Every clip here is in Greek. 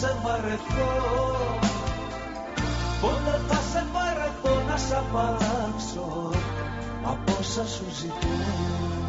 σε βαρεθώ. Πότε θα σε βαρεθώ να σε απαλλάξω Από όσα σου ζητώ.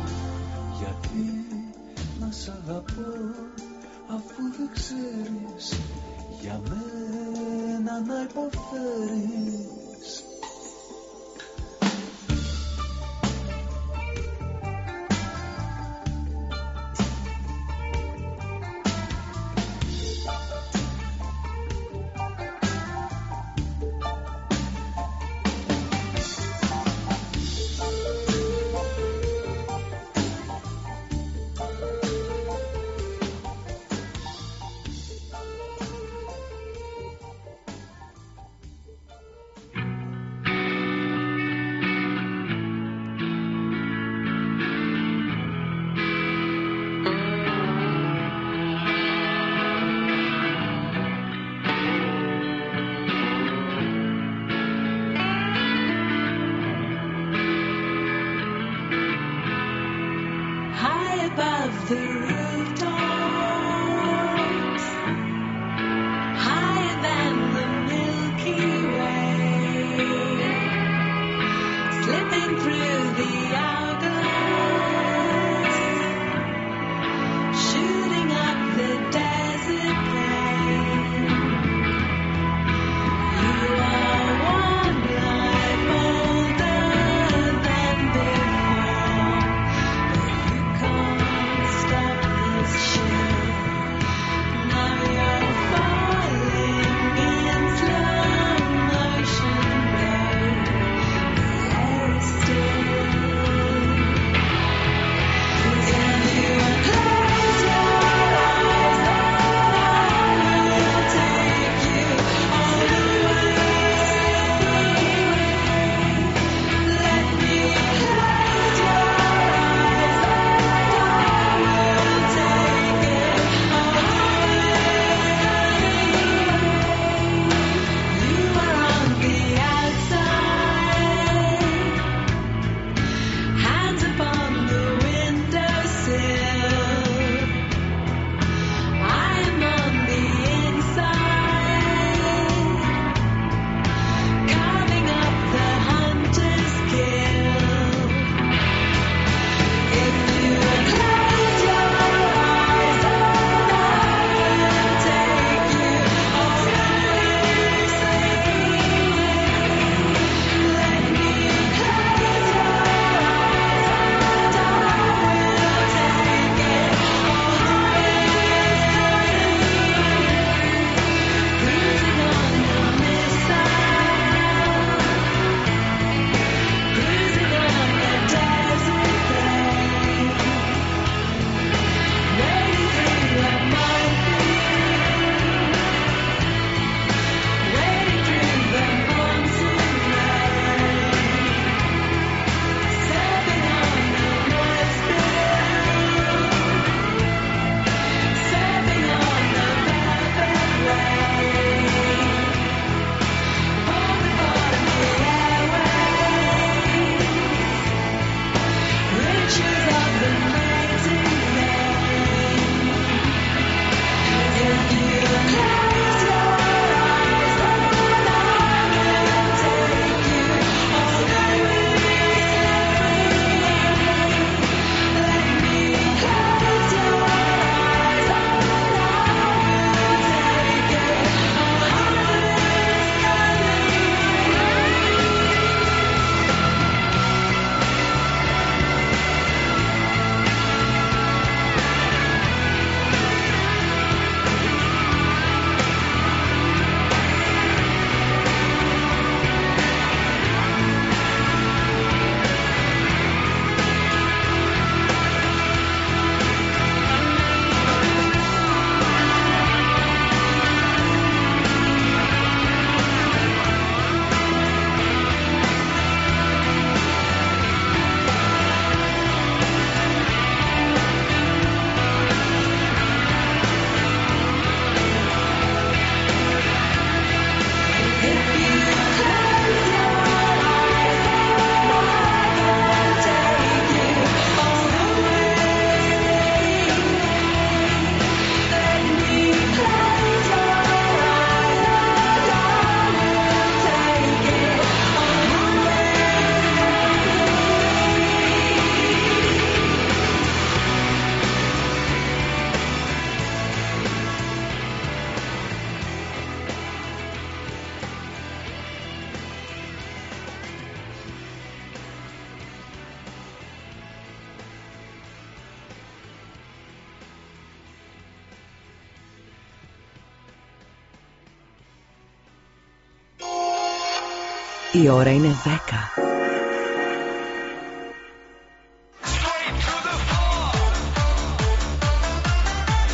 Η ώρα είναι 10.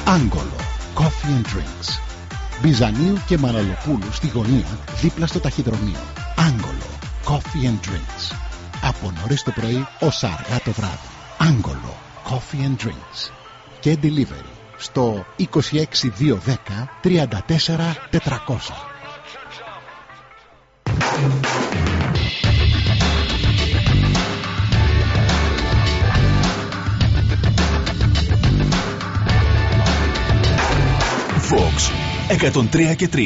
Άγγολο Coffee and Drinks. Μπιζανίου και Μαναλοπούλου στη γωνία δίπλα στο ταχυδρομείο. Άγγολο Coffee and Drinks. Από νωρίς το πρωί ως αργά το βράδυ. Άγγολο Coffee and Drinks. Και delivery στο 26210 34 400 Fox 103 και 3.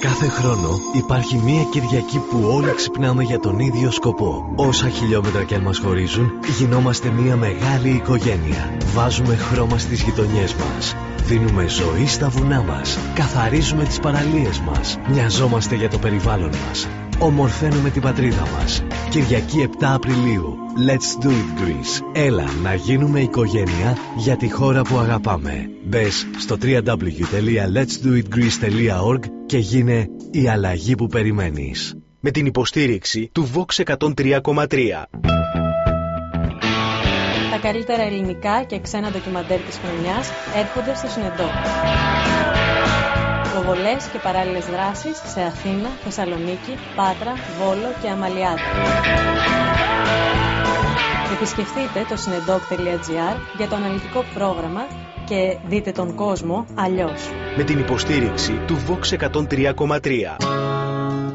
Κάθε χρόνο υπάρχει μία Κυριακή που όλοι ξυπνάμε για τον ίδιο σκοπό. Όσα χιλιόμετρα και αν μας χωρίζουν, γινόμαστε μία μεγάλη οικογένεια. Βάζουμε χρώμα στις γειτονιές μας. Δίνουμε ζωή στα βουνά μας. Καθαρίζουμε τις παραλίες μας. Μοιαζόμαστε για το περιβάλλον μας. Ομορφαίνουμε την πατρίδα μας. Κυριακή 7 Απριλίου. Let's do it Greece. Έλα να γίνουμε οικογένεια για τη χώρα που αγαπάμε. Μπες στο www.letsdoitgreece.org και γίνε η αλλαγή που περιμένεις. Με την υποστήριξη του Vox 103,3. Τα καλύτερα ελληνικά και ξένα ντοκιμαντέρ της χρονιάς έρχονται στο Συνεντό. Προβολές και παράλληλες δράσεις σε Αθήνα, Θεσσαλονίκη, Πάτρα, Βόλο και Αμαλιάδα. Επισκεφτείτε το συνεντόκ.gr για το αναλυτικό πρόγραμμα και δείτε τον κόσμο αλλιώς. Με την υποστήριξη του Vox 103,3.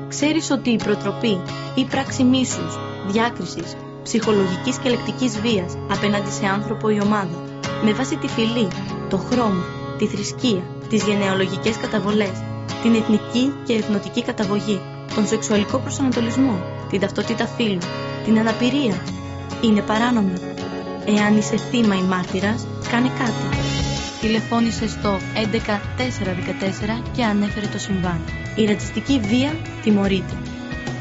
Ξέρεις ότι η προτροπή ή πράξη μίσους, διάκρισης, ψυχολογικής και λεκτικής βίας απέναντι σε άνθρωπο ή ομάδα με βάση τη φυλή, το χρώμα, τη θρησκεία, τις γενεαλογικές καταβολές, την εθνική και εθνοτική καταβογή, τον σεξουαλικό προσανατολισμό, την ταυτότητα φύλου, την αναπηρία. Είναι παράνομη. Εάν είσαι θύμα ή μάρτυρας, κάνε κάτι. Τηλεφώνησε στο 11414 και ανέφερε το συμβάν. Η ρατσιστική βία τιμωρείται.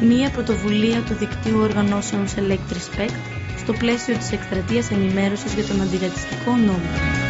Μία πρωτοβουλία του δικτύου οργανώσεων Select Respect στο πλαίσιο της εκστρατείας ενημέρωσης για τον αντιρατσιστικό νόμο.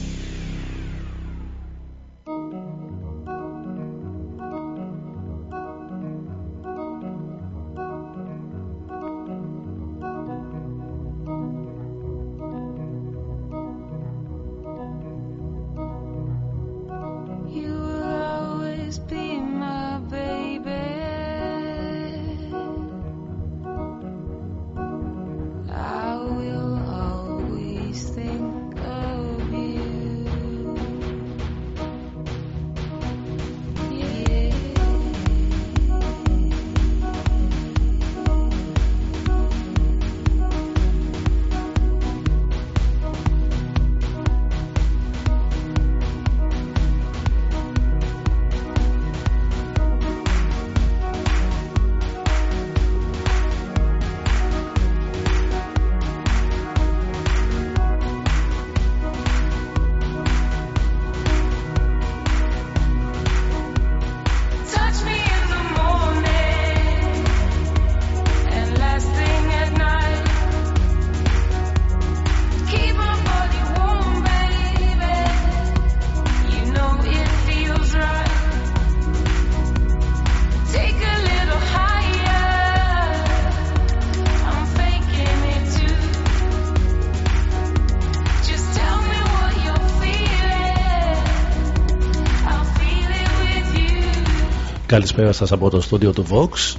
Καλησπέρα σας από το στούντιο του Vox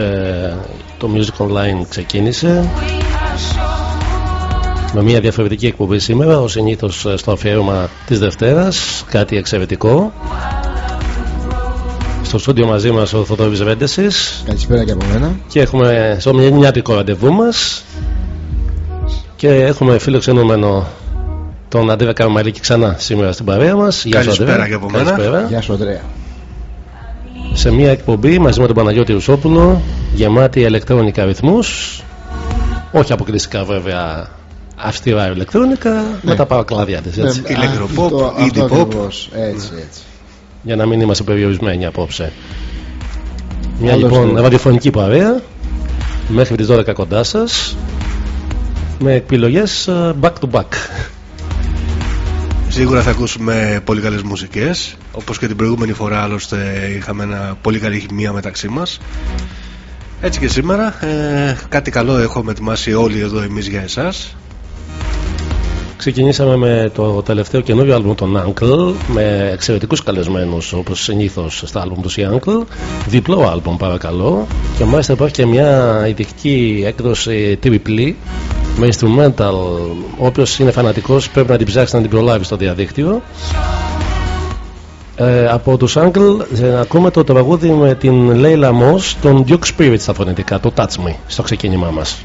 ε, Το Music Online ξεκίνησε με μια διαφορετική εκπομπή σήμερα ως συνήθως στο αφιέρωμα της Δευτέρας κάτι εξαιρετικό στο στούντιο μαζί μας ο Θοδόρης Βέντεσης Καλησπέρα και από μένα. και έχουμε στο μηνιάτικο ραντεβού μας και έχουμε φιλοξενούμενο τον Αντρέα Καρμαλίκη ξανά σήμερα στην παρέα μας Γεια σου, Καλησπέρα Αντρέα. και από μένα. Καλησπέρα. Γεια σου, Αντρέα. Σε μια εκπομπή μαζί με τον Παναγιώτη Ρουσόπουλο γεμάτη ηλεκτρονικά ρυθμούς όχι αποκλειστικά βέβαια αυστηρά ηλεκτρονικά με τα παρακλάδια της έτσι. Ναι, αυτό- αυτό ακριβώς. Έτσι, έτσι. για να μην είμαστε περιορισμένοι απόψε. Μια Άλλωστε. λοιπόν ραδιοφωνική παρέα μέχρι τις 12 κοντά σας με επιλογές ε, back to back. Σίγουρα θα ακούσουμε πολύ καλές μουσικές Όπως και την προηγούμενη φορά άλλωστε είχαμε ένα πολύ καλή χημεία μεταξύ μας. Έτσι και σήμερα ε, κάτι καλό έχουμε ετοιμάσει όλοι εδώ εμείς για εσάς. Ξεκινήσαμε με το τελευταίο καινούριο άλμπουμ των Uncle με εξαιρετικούς καλεσμένους όπως συνήθως στα άλμπουμ τους οι Uncle. Διπλό άλμπουμ παρακαλώ. Και μάλιστα υπάρχει και μια ειδική έκδοση τριπλή με instrumental όποιος είναι φανατικός πρέπει να την ψάξει να την προλάβει στο διαδίκτυο. Ε, από τους Uncle ε, ακούμε το τραγούδι με την Leila Moss των Duke Spirit στα φωνητικά το Touch Me στο ξεκίνημά μας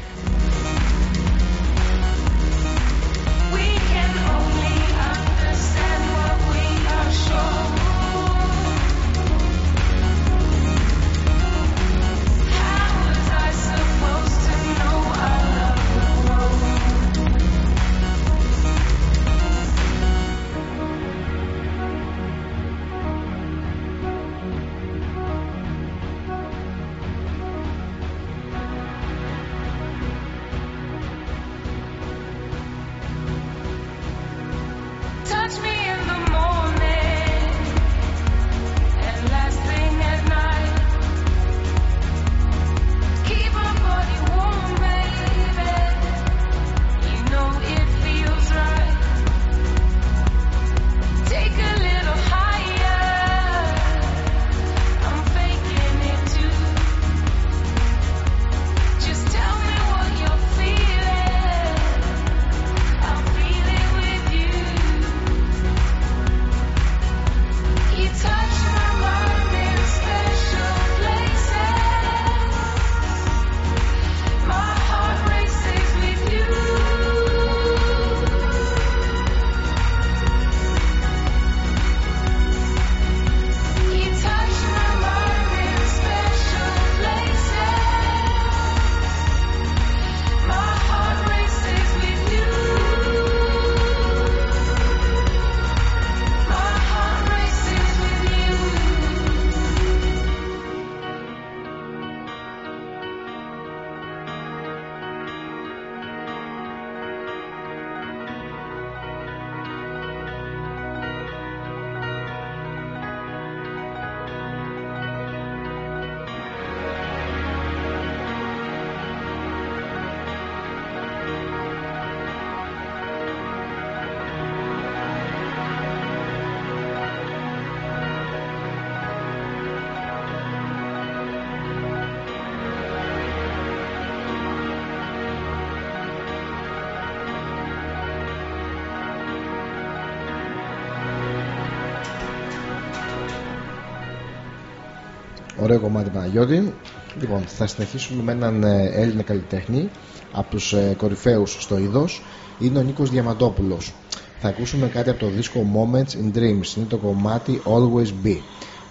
Ωραίο κομμάτι Παναγιώτη. Λοιπόν, θα συνεχίσουμε με έναν ε, Έλληνα καλλιτέχνη από τους ε, κορυφαίους στο είδος. Είναι ο Νίκος Διαμαντόπουλος. Θα ακούσουμε κάτι από το δίσκο Moments in Dreams. Είναι το κομμάτι Always Be.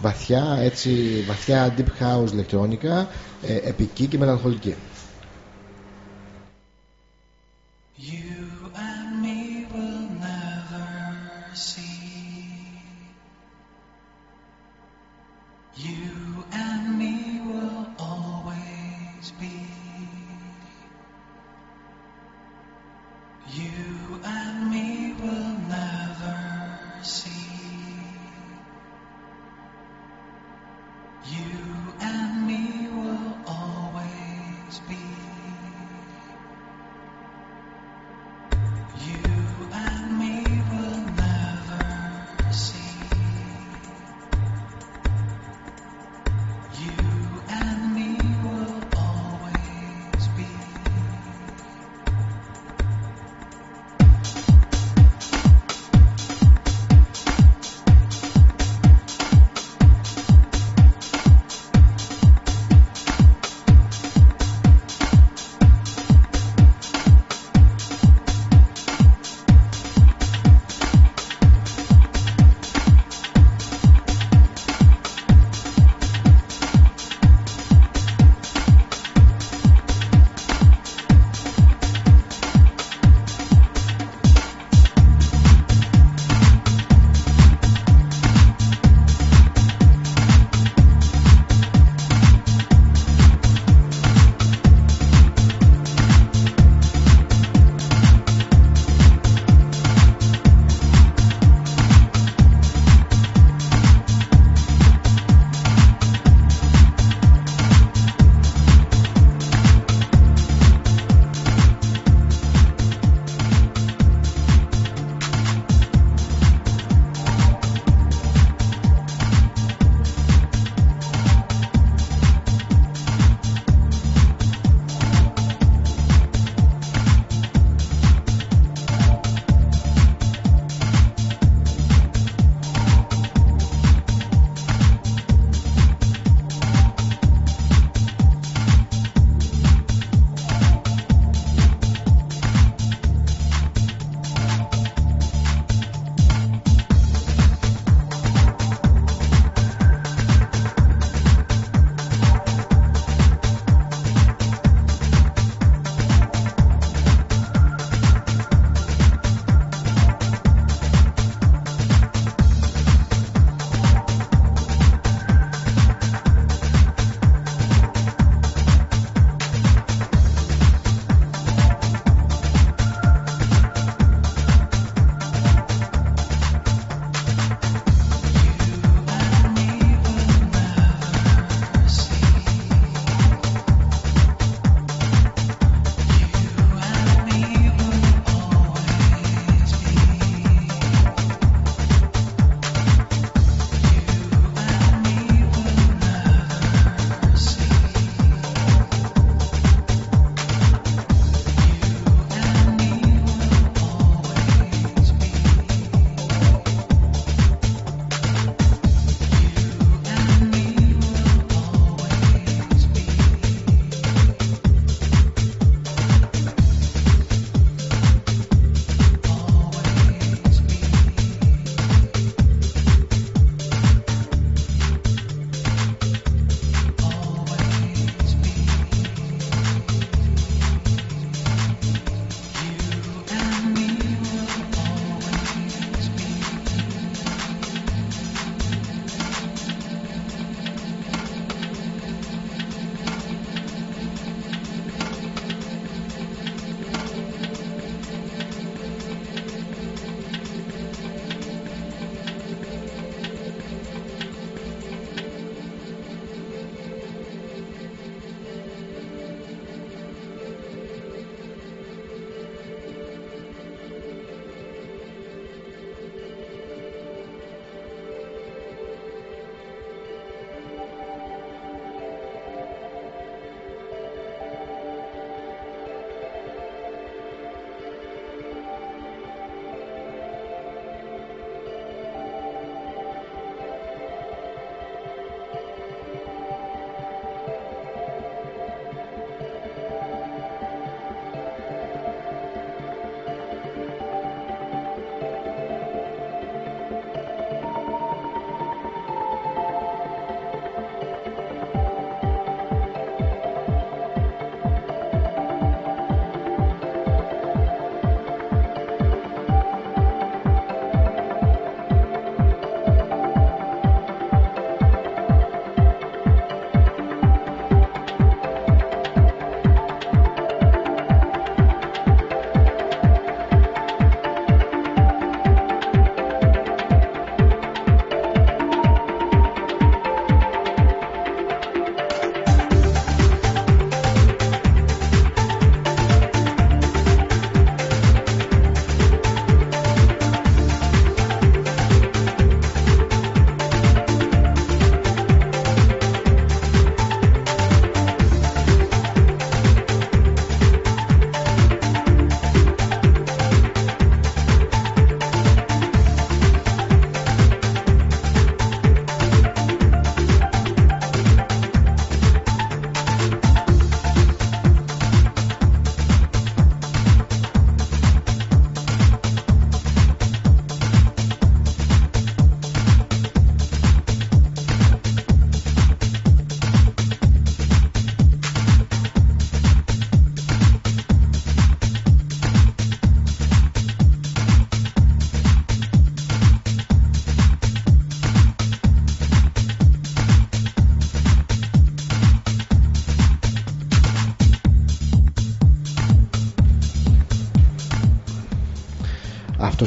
Βαθιά, έτσι, βαθιά deep house ηλεκτρόνικα, ε, επική και μελαγχολική.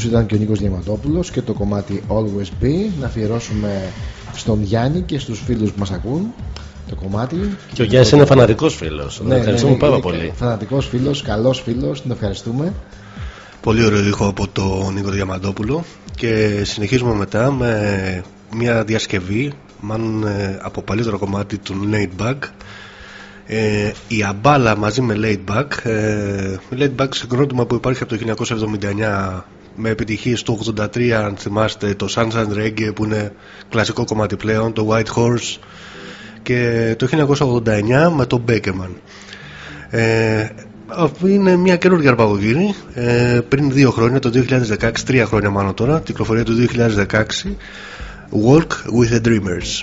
Ήταν και ο Νίκος Διαματόπουλος και το κομμάτι Always Be να αφιερώσουμε στον Γιάννη και στους φίλους που μας ακούν το κομμάτι Και ο Γιάννης είναι φανατικός φίλος. Τον ευχαριστούμε πάρα πολύ. Φανατικός φίλος, καλός φίλος, τον ευχαριστούμε. Πολύ ωραίο ήχο από τον Νίκο Διαμαντόπουλο και συνεχίζουμε μετά με μια διασκευή μάλλον ε, από παλιότερο κομμάτι του Laid Back ε, η Αμπάλα μαζί με Laid Back ε, Laid Back συγκρότημα που υπάρχει από το 1979 με επιτυχίες το 83 αν θυμάστε το Sunshine Reggae που είναι κλασικό κομμάτι πλέον το White Horse και το 1989 με το Beckerman ε, αυτή είναι μια καινούργια αρπαγωγήρη ε, πριν δύο χρόνια, το 2016, τρία χρόνια μάλλον τώρα, κυκλοφορία του 2016 Walk with the Dreamers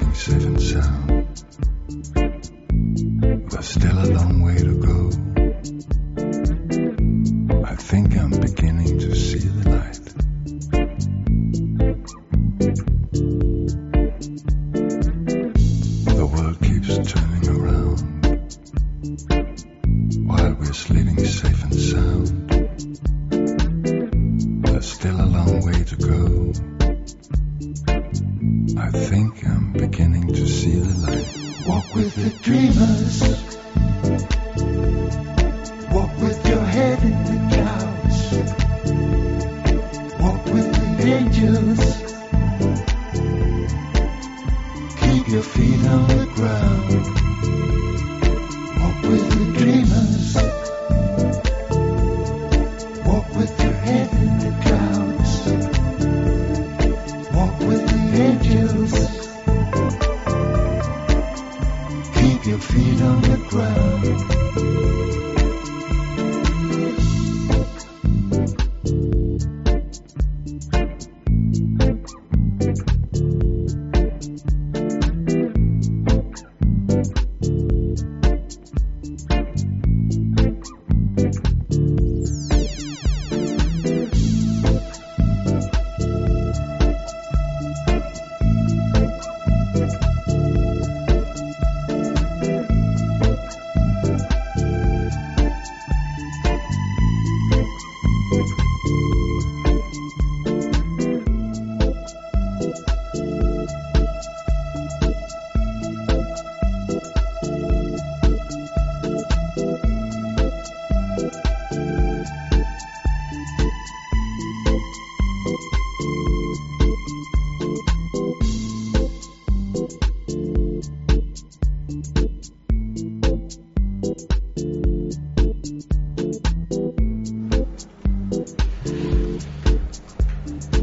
keep me safe and sound. But still a long way to go. I think I'm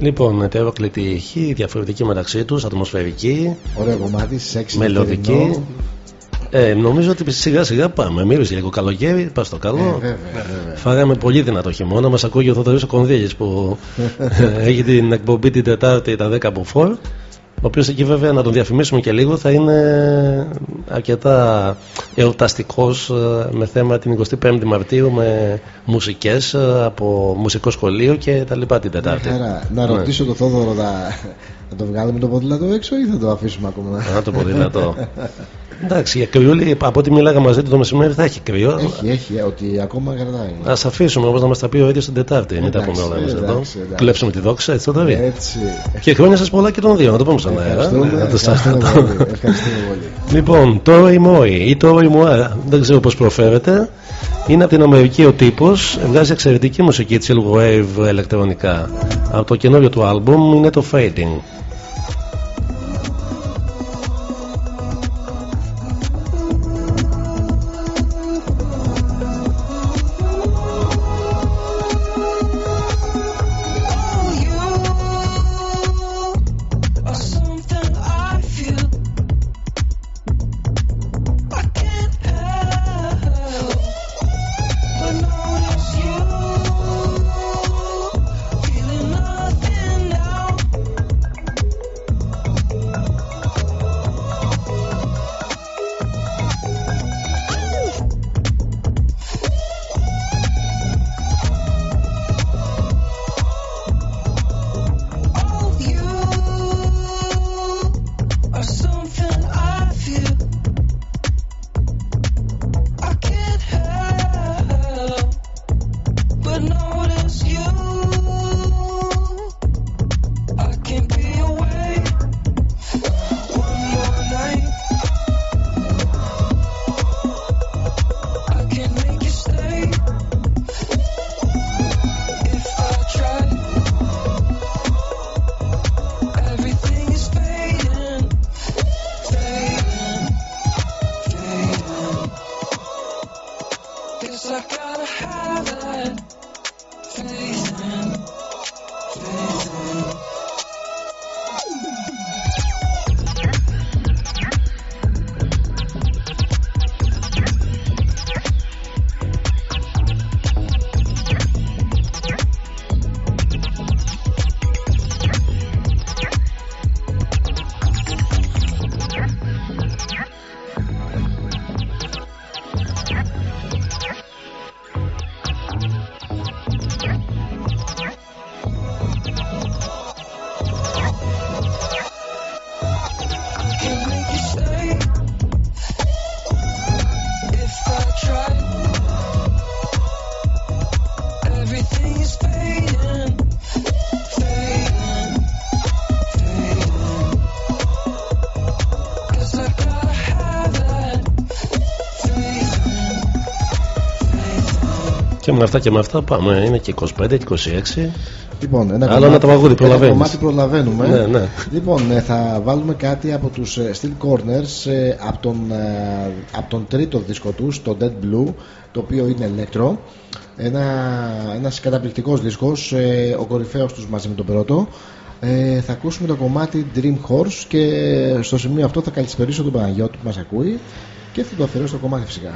Λοιπόν, ετερόκλητη ηχή, διαφορετική μεταξύ τους, ατμοσφαιρική, Ωραίο κομμάτι, σεξι. μελωδική. νυχτερινό. Ε, νομίζω ότι σιγά σιγά πάμε. Μύριζε λίγο καλοκαίρι, πας το καλό. Ε, βέβαια, βέβαια. Φάγαμε πολύ δυνατό χειμώνα. Μας ακούει ο Θοδωρής ο Κονδύλης που ε, έχει την εκπομπή την Τετάρτη τα 10 από 4. Ο οποίος εκεί βέβαια να τον διαφημίσουμε και λίγο θα είναι αρκετά εορταστικός με θέμα την 25η Μαρτίου με μουσικές από μουσικό σχολείο και τα λοιπά την Τετάρτη. Άρα, να Ναι. ρωτήσω το Θόδωρο να, να το βγάλουμε το ποδήλατο έξω ή θα το αφήσουμε ακόμα; Α, το ποδήλατο. Εντάξει, για κρυούλη, από ό,τι μιλάγα μαζί του το μεσημέρι θα έχει κρύο. Έχει, έχει, ε, ότι ακόμα κρατάει. Α αφήσουμε όμω να μας τα πει ο ίδιος την Τετάρτη. Μην τα Εντάξει, πούμε όλα εμείς εντάξει, εδώ. εντάξει. Κλέψουμε τη δόξα, έτσι το δει. Έτσι. Και χρόνια σας πολλά και των δύο, να το πούμε στον αέρα. Ευχαριστούμε, Ναι, να το ευχαριστούμε σας- πολύ, ευχαριστούμε πολύ. Λοιπόν, το Ιμόι ή το Ιμουά, δεν ξέρω πώς προφέρεται. Είναι από την Αμερική ο τύπος, βγάζει εξαιρετική μουσική chill wave ηλεκτρονικά. Από το καινούριο του άλμπουμ είναι το Fading. Με αυτά και με αυτά πάμε. Είναι και 25 και 26. Λοιπόν, ένα Άλλο κομμάτι, ένα τραγούδι, ένα προλαβαίνεις. κομμάτι προλαβαίνουμε. Ναι, ναι. Λοιπόν, ε, θα βάλουμε κάτι από τους ε, Steel Corners ε, από, τον, ε, από τον τρίτο δίσκο τους, το Dead Blue, το οποίο είναι electro. Ένα, ένας καταπληκτικός δίσκος, ε, ο κορυφαίος τους μαζί με τον πρώτο. Ε, θα ακούσουμε το κομμάτι Dream Horse και στο σημείο αυτό θα καλησπερίσω τον Παναγιώτη που μας ακούει και θα το αφιερώσω το κομμάτι φυσικά.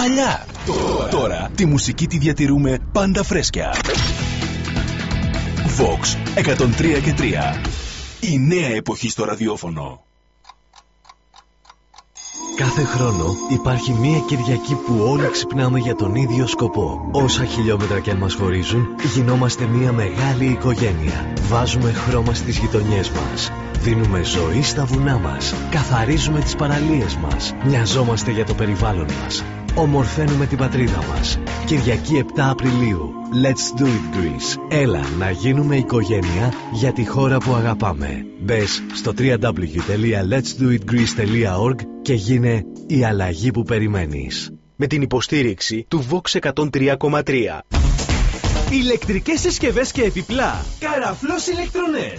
Παλιά. Τώρα, τώρα τη μουσική τη διατηρούμε πάντα φρέσκια. Vox 103 και 3. Η νέα εποχή στο ραδιόφωνο. Κάθε χρόνο υπάρχει μία Κυριακή που όλοι ξυπνάμε για τον ίδιο σκοπό. Όσα χιλιόμετρα και αν μας χωρίζουν, γινόμαστε μία μεγάλη οικογένεια. Βάζουμε χρώμα στις γειτονιές μας. Δίνουμε ζωή στα βουνά μας. Καθαρίζουμε τις παραλίες μας. Μοιαζόμαστε για το περιβάλλον μας. Ομορφαίνουμε την πατρίδα μας. Κυριακή 7 Απριλίου. Let's do it Greece. Έλα να γίνουμε οικογένεια για τη χώρα που αγαπάμε. Μπες στο www.letsdoitgreece.org και γίνε η αλλαγή που περιμένεις. Με την υποστήριξη του Vox 103,3. Ηλεκτρικές συσκευές και επιπλά. Καραφλός ηλεκτρονέτ.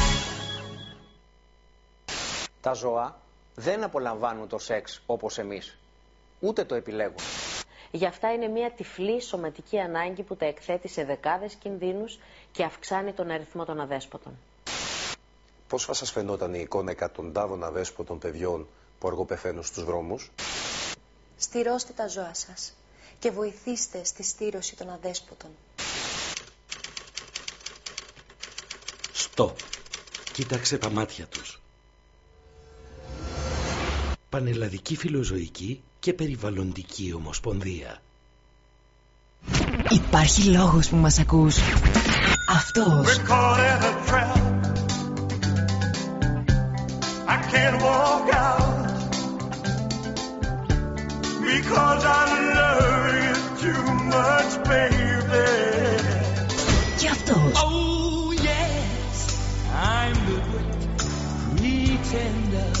Τα ζώα δεν απολαμβάνουν το σεξ όπως εμείς. Ούτε το επιλέγουν. Γι' αυτά είναι μια τυφλή σωματική ανάγκη που τα εκθέτει σε δεκάδες κινδύνους και αυξάνει τον αριθμό των αδέσποτων. Πώς θα σας φαινόταν η εικόνα εκατοντάδων αδέσποτων παιδιών που αργοπεθαίνουν στους δρόμους; Στηρώστε τα ζώα σας και βοηθήστε στη στήρωση των αδέσποτων. Στο. Κοίταξε τα μάτια τους. Πανελλαδική Φιλοζωική και Περιβαλλοντική Ομοσπονδία. Υπάρχει λόγος που μας ακούς. Αυτός. We're caught in a trap. I can't walk out because I love you too much, baby. Και αυτός. Oh yes, I'm the great pretender.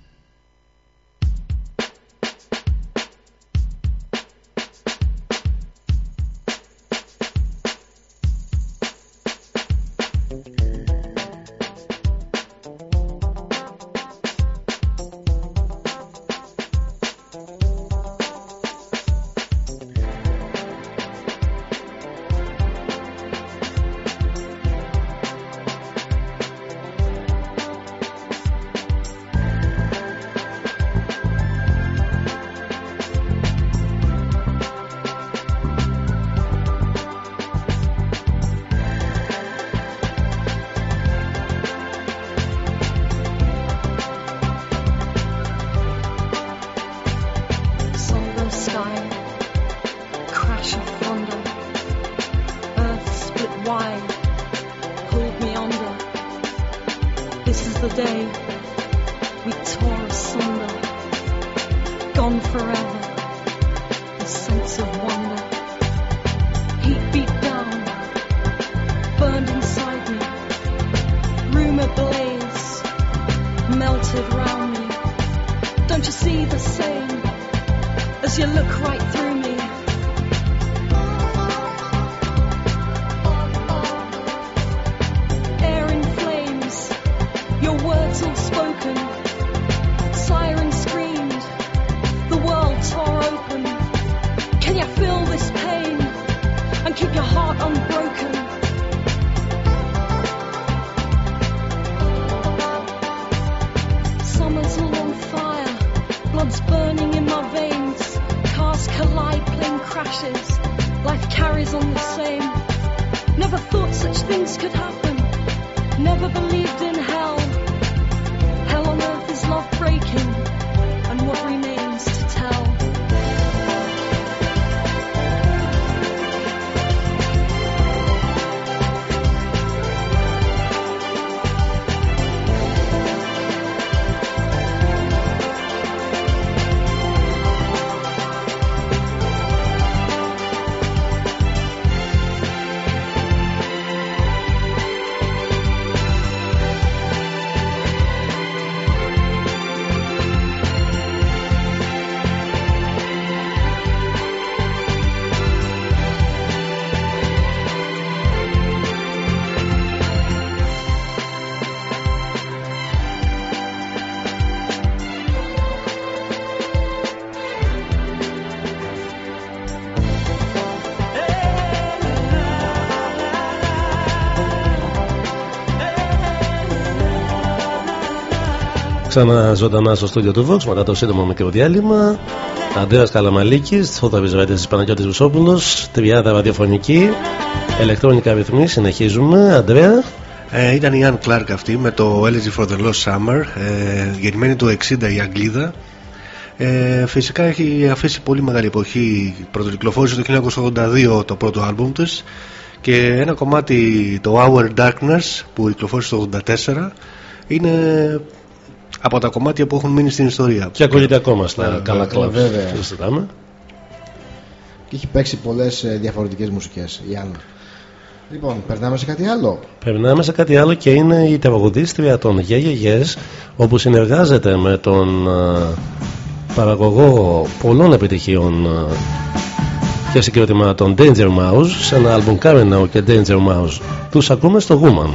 Ξανά ζωντανά στο στούντιο του Vox μετά το σύντομο μικρό διάλειμμα. Αντρέα Καλαμαλίκης, Θόδα Βυζβέτη Παναγιώτης Βουσόπουλος, τριάδα ραδιοφωνική, ηλεκτρονικά ρυθμοί. Συνεχίζουμε. Αντρέα. Ε, ήταν η Ann Clark αυτή με το Elegy for the Lost Summer, ε, γεννημένη του 60 η Αγγλίδα. Ε, φυσικά έχει αφήσει πολύ μεγάλη εποχή. Πρωτοκυκλοφόρησε το 1982 το πρώτο άλμπουμ της Και ένα κομμάτι, το Our Darkness, που κυκλοφόρησε το 84, είναι από τα κομμάτια που έχουν μείνει στην ιστορία. Και ακούγεται ακόμα στα Ναι, καλά βέβαια. κλαμπ. βέβαια. Δεν συζητάμε. Και έχει παίξει πολλές διαφορετικές μουσικές η Άννα. Λοιπόν, περνάμε σε κάτι άλλο. Περνάμε σε κάτι άλλο και είναι η τραγουδίστρια των Yeah Yeah Yeahs, όπου συνεργάζεται με τον α, παραγωγό πολλών επιτυχιών α, και συγκροτημάτων Danger Mouse σε ένα άλμπουμ Camino και Danger Mouse. Τους ακούμε στο Woman.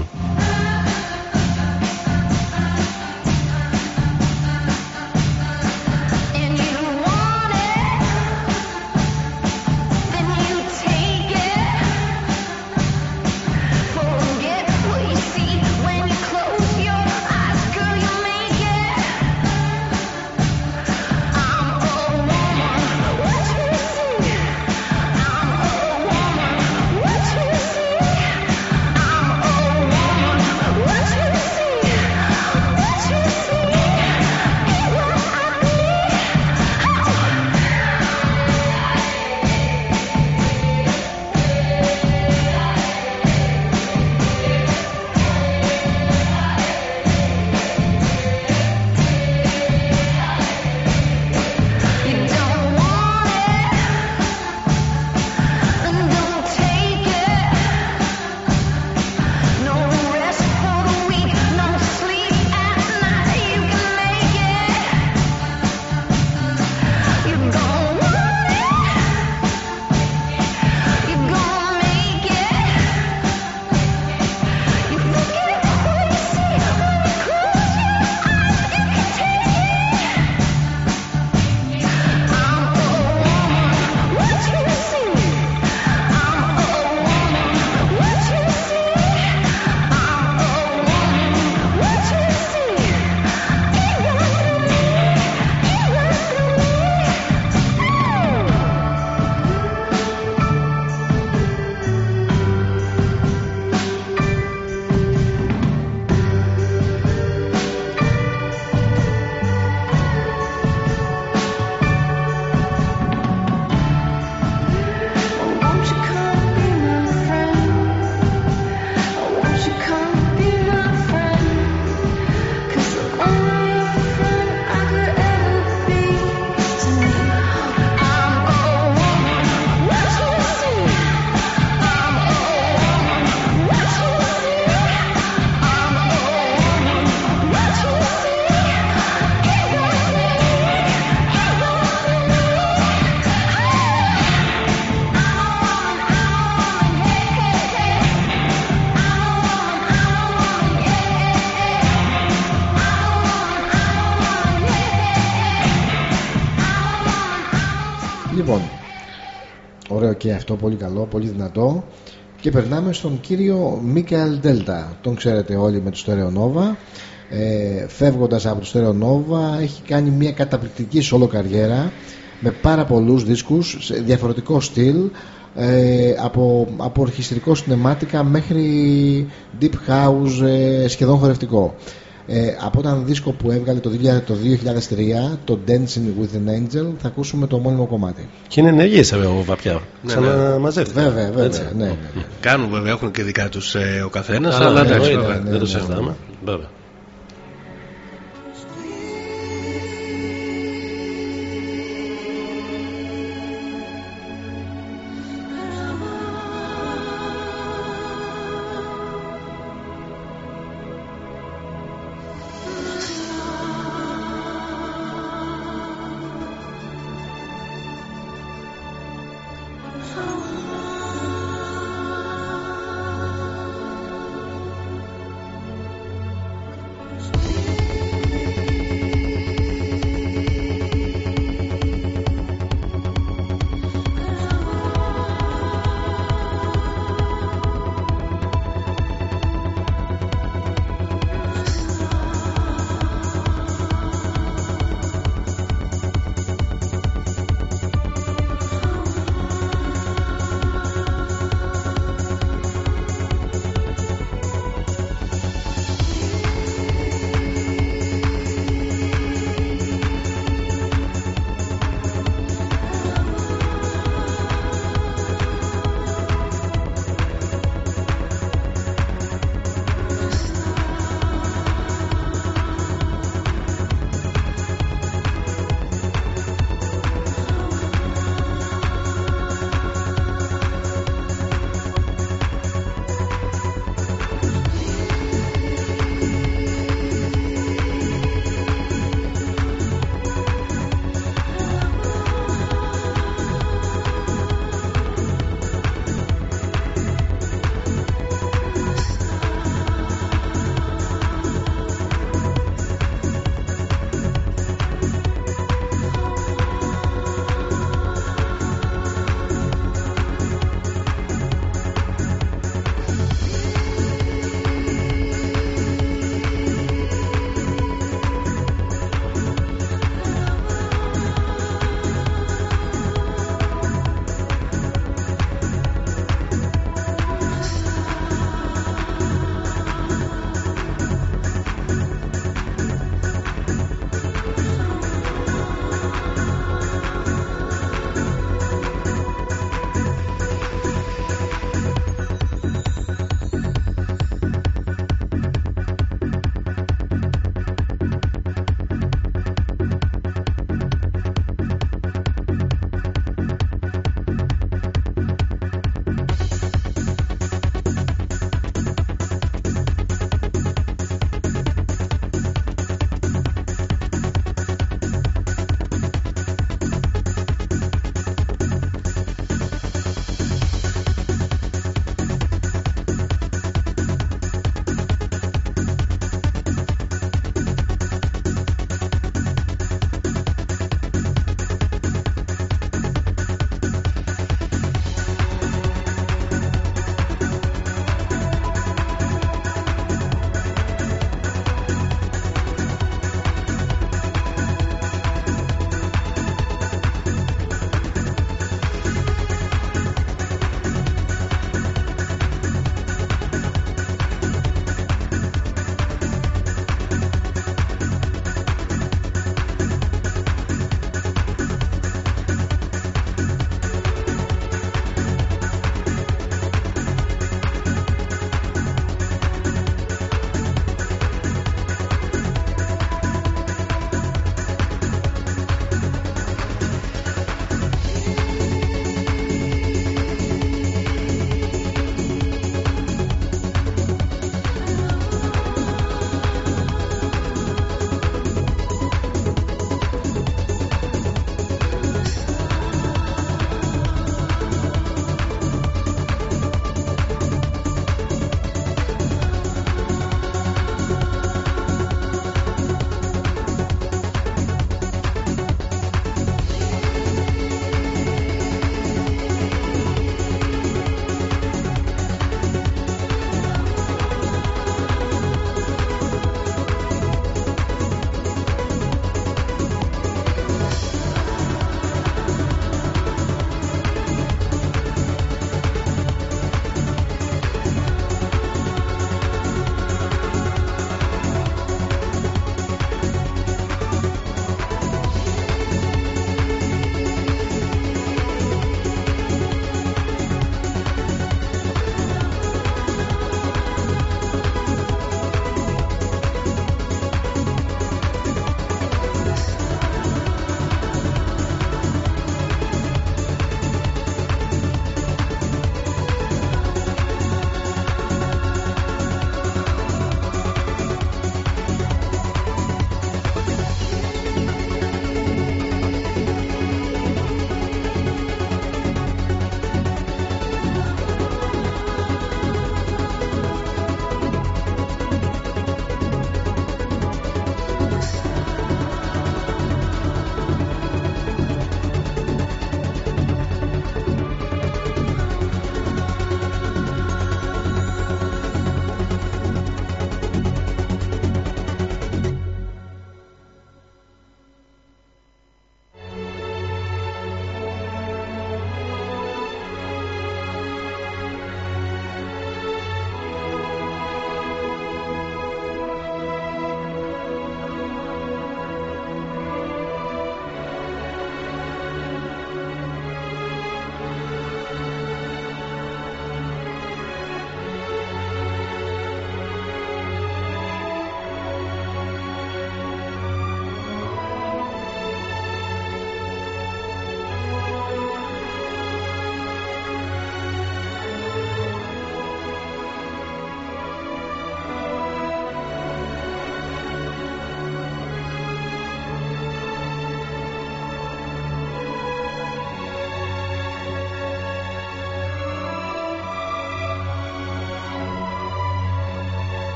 Και αυτό, πολύ καλό, πολύ δυνατό. Και περνάμε στον κύριο Μίκαελ Ντέλτα. Τον ξέρετε όλοι με το Stereo Nova. Ε, φεύγοντας από το Stereo Nova έχει κάνει μια καταπληκτική solo καριέρα με πάρα πολλούς δίσκους σε διαφορετικό στυλ ε, από, από ορχιστρικό συναιμάτικα μέχρι deep house ε, σχεδόν χορευτικό ε, από έναν δίσκο που έβγαλε το 2000 το 2003 το Dancing with an Angel θα ακούσουμε το μόνιμο κομμάτι Και είναι ενεργή ο Βαπιά. Ναι, Σαν ναι. να μαζεύτηκε. Βέβαια, βέβαια, Έτσι. ναι, ναι, Κάνουν βέβαια, έχουν και δικά τους ε, ο καθένας. Καλά, Αλλά ναι, εντάξει, εννοείται, βέβαια. δεν το συζητάμε. Βέβαια.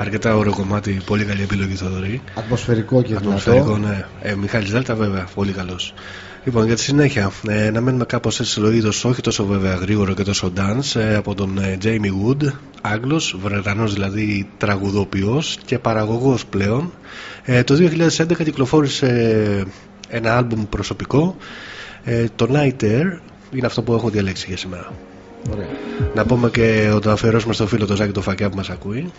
Αρκετά ωραίο κομμάτι, πολύ καλή επιλογή Θοδωρή. Ατμοσφαιρικό και Ατμοσφαιρικό, δυνατό. ναι. Ε, Μιχάλης Δέλτα, βέβαια, πολύ καλός. Λοιπόν, για τη συνέχεια, ε, να μένουμε κάπως έτσι στο είδος, όχι τόσο βέβαια γρήγορο και τόσο dance, ε, από τον ε, Jamie Wood, Άγγλος, Βρετανός δηλαδή τραγουδοποιός και παραγωγός πλέον. Ε, το 2011 κυκλοφόρησε ένα άλμπουμ προσωπικό, ε, το Night Air, είναι αυτό που έχω διαλέξει για σήμερα. Ωραία. Να πούμε και ότι το αφιερώσουμε στο φίλο το Ζάκη το Φακιά που μας ακούει.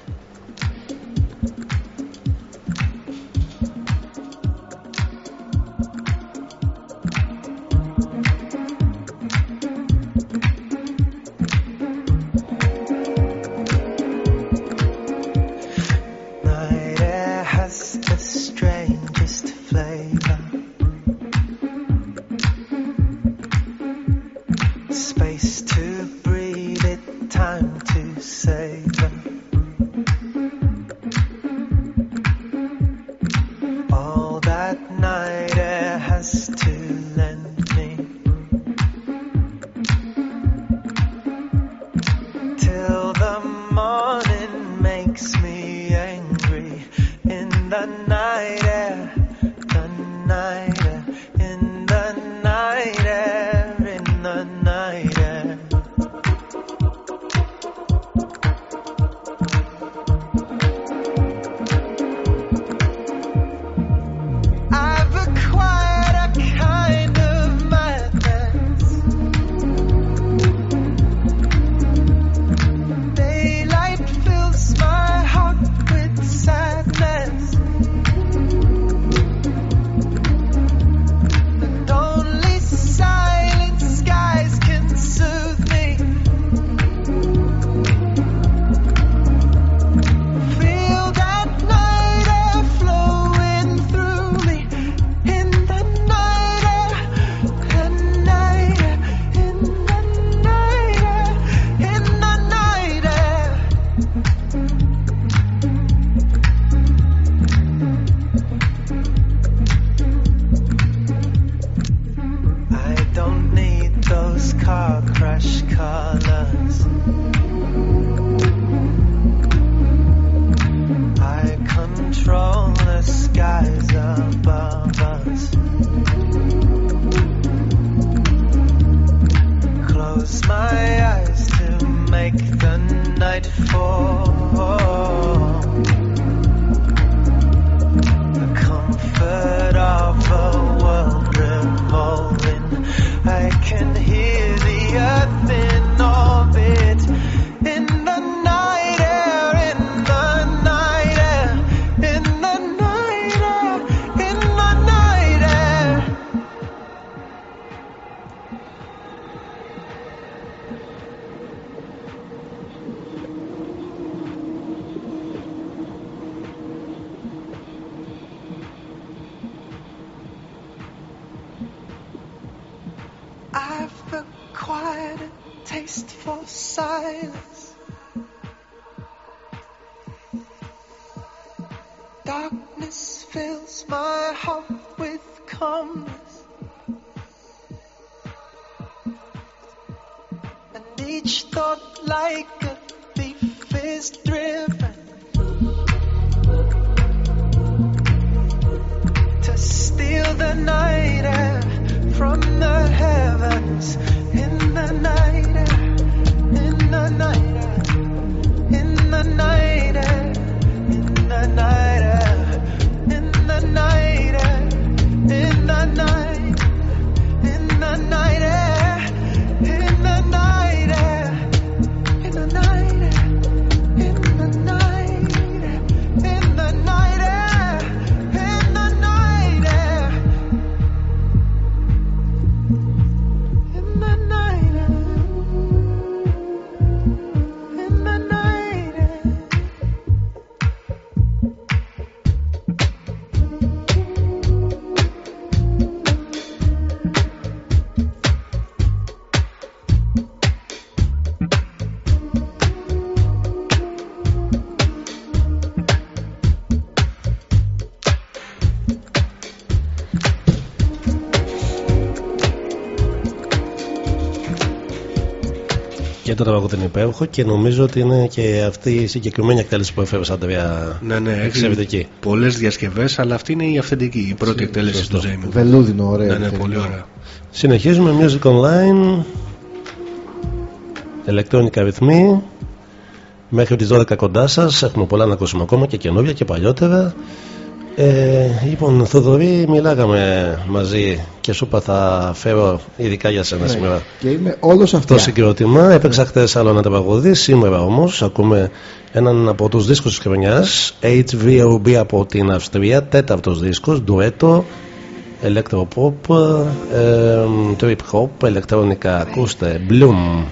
I've acquired a taste for silence. Darkness fills my heart with calmness. And each thought like a thief is driven to steal the night from the heavens in the night το τραγούδι είναι υπέροχο και νομίζω ότι είναι και αυτή η συγκεκριμένη εκτέλεση που έφερε Αντρέα Ναι, ναι, έχει εξαιρετική. πολλές διασκευές, αλλά αυτή είναι η αυθεντική, η πρώτη εκτέλεση σωστό. του Τζέιμι. Βελούδινο, ωραίο. Ναι, ναι, θέλει. πολύ ωραία. Συνεχίζουμε Music Online Ηλεκτρονικά ρυθμοί Μέχρι τις 12 κοντά σας Έχουμε πολλά να ακούσουμε ακόμα και καινούργια και παλιότερα ε, Λοιπόν Θοδωρή μιλάγαμε μαζί Και σου είπα θα φέρω ειδικά για σένα Ναι. σήμερα Και είμαι όλος αυτό. Το συγκρότημα έπαιξα χθες άλλο ένα τραγούδι. Σήμερα όμως ακούμε έναν από τους δίσκους της χρονιάς, HVOB από την Αυστρία, τέταρτος δίσκος, ντουέτο, electropop, ε, trip hop, ηλεκτρονικά. Ακούστε, Bloom.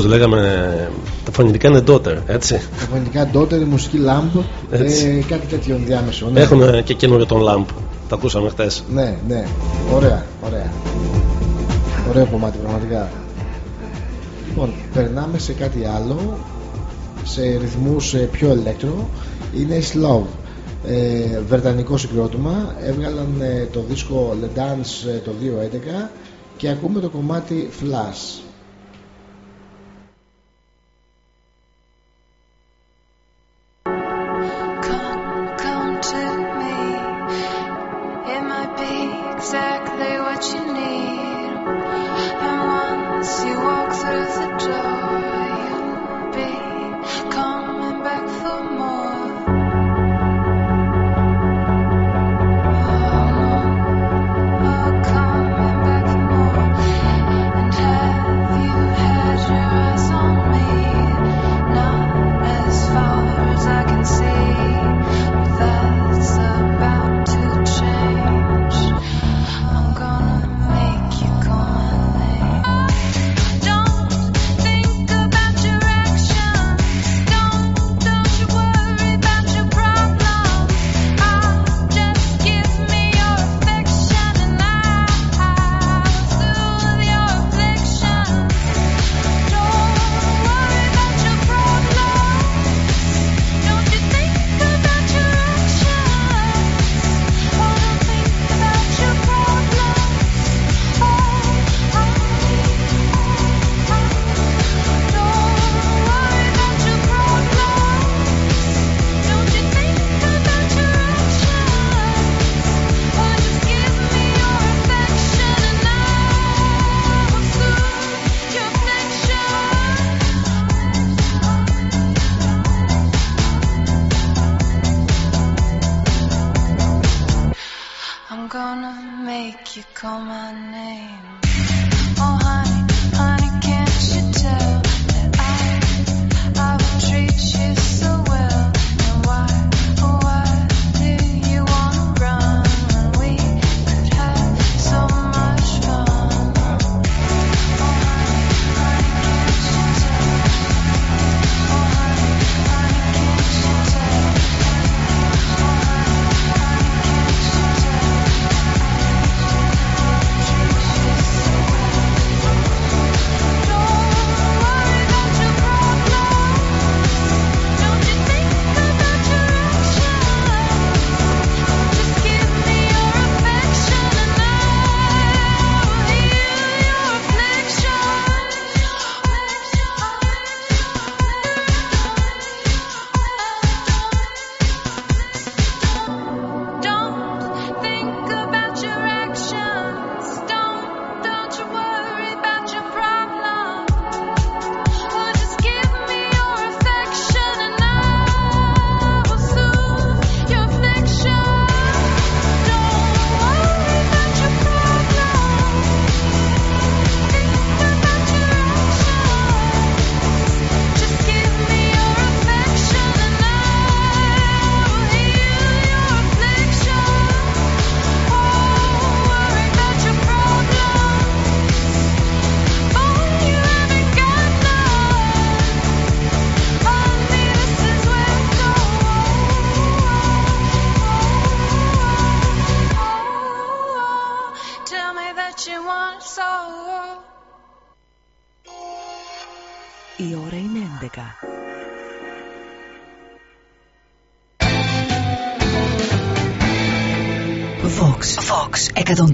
Όπως λέγαμε, τα φωνητικά είναι daughter, έτσι. Τα φωνητικά daughter, η μουσική lamp, Έτσι. ε, κάτι τέτοιο ενδιάμεσο. Ναι. Έχουν και καινούριο τον Lamp. Τα ακούσαμε χτε. Ναι, ναι. Ωραία, ωραία. Ωραίο κομμάτι, πραγματικά. Λοιπόν, περνάμε σε κάτι άλλο, σε ρυθμούς ε, πιο ηλέκτρο. Είναι η Slove. Ε, βρετανικό συγκρότημα. Έβγαλαν ε, το δίσκο Le Dance ε, το 2011 και ακούμε το κομμάτι Flash.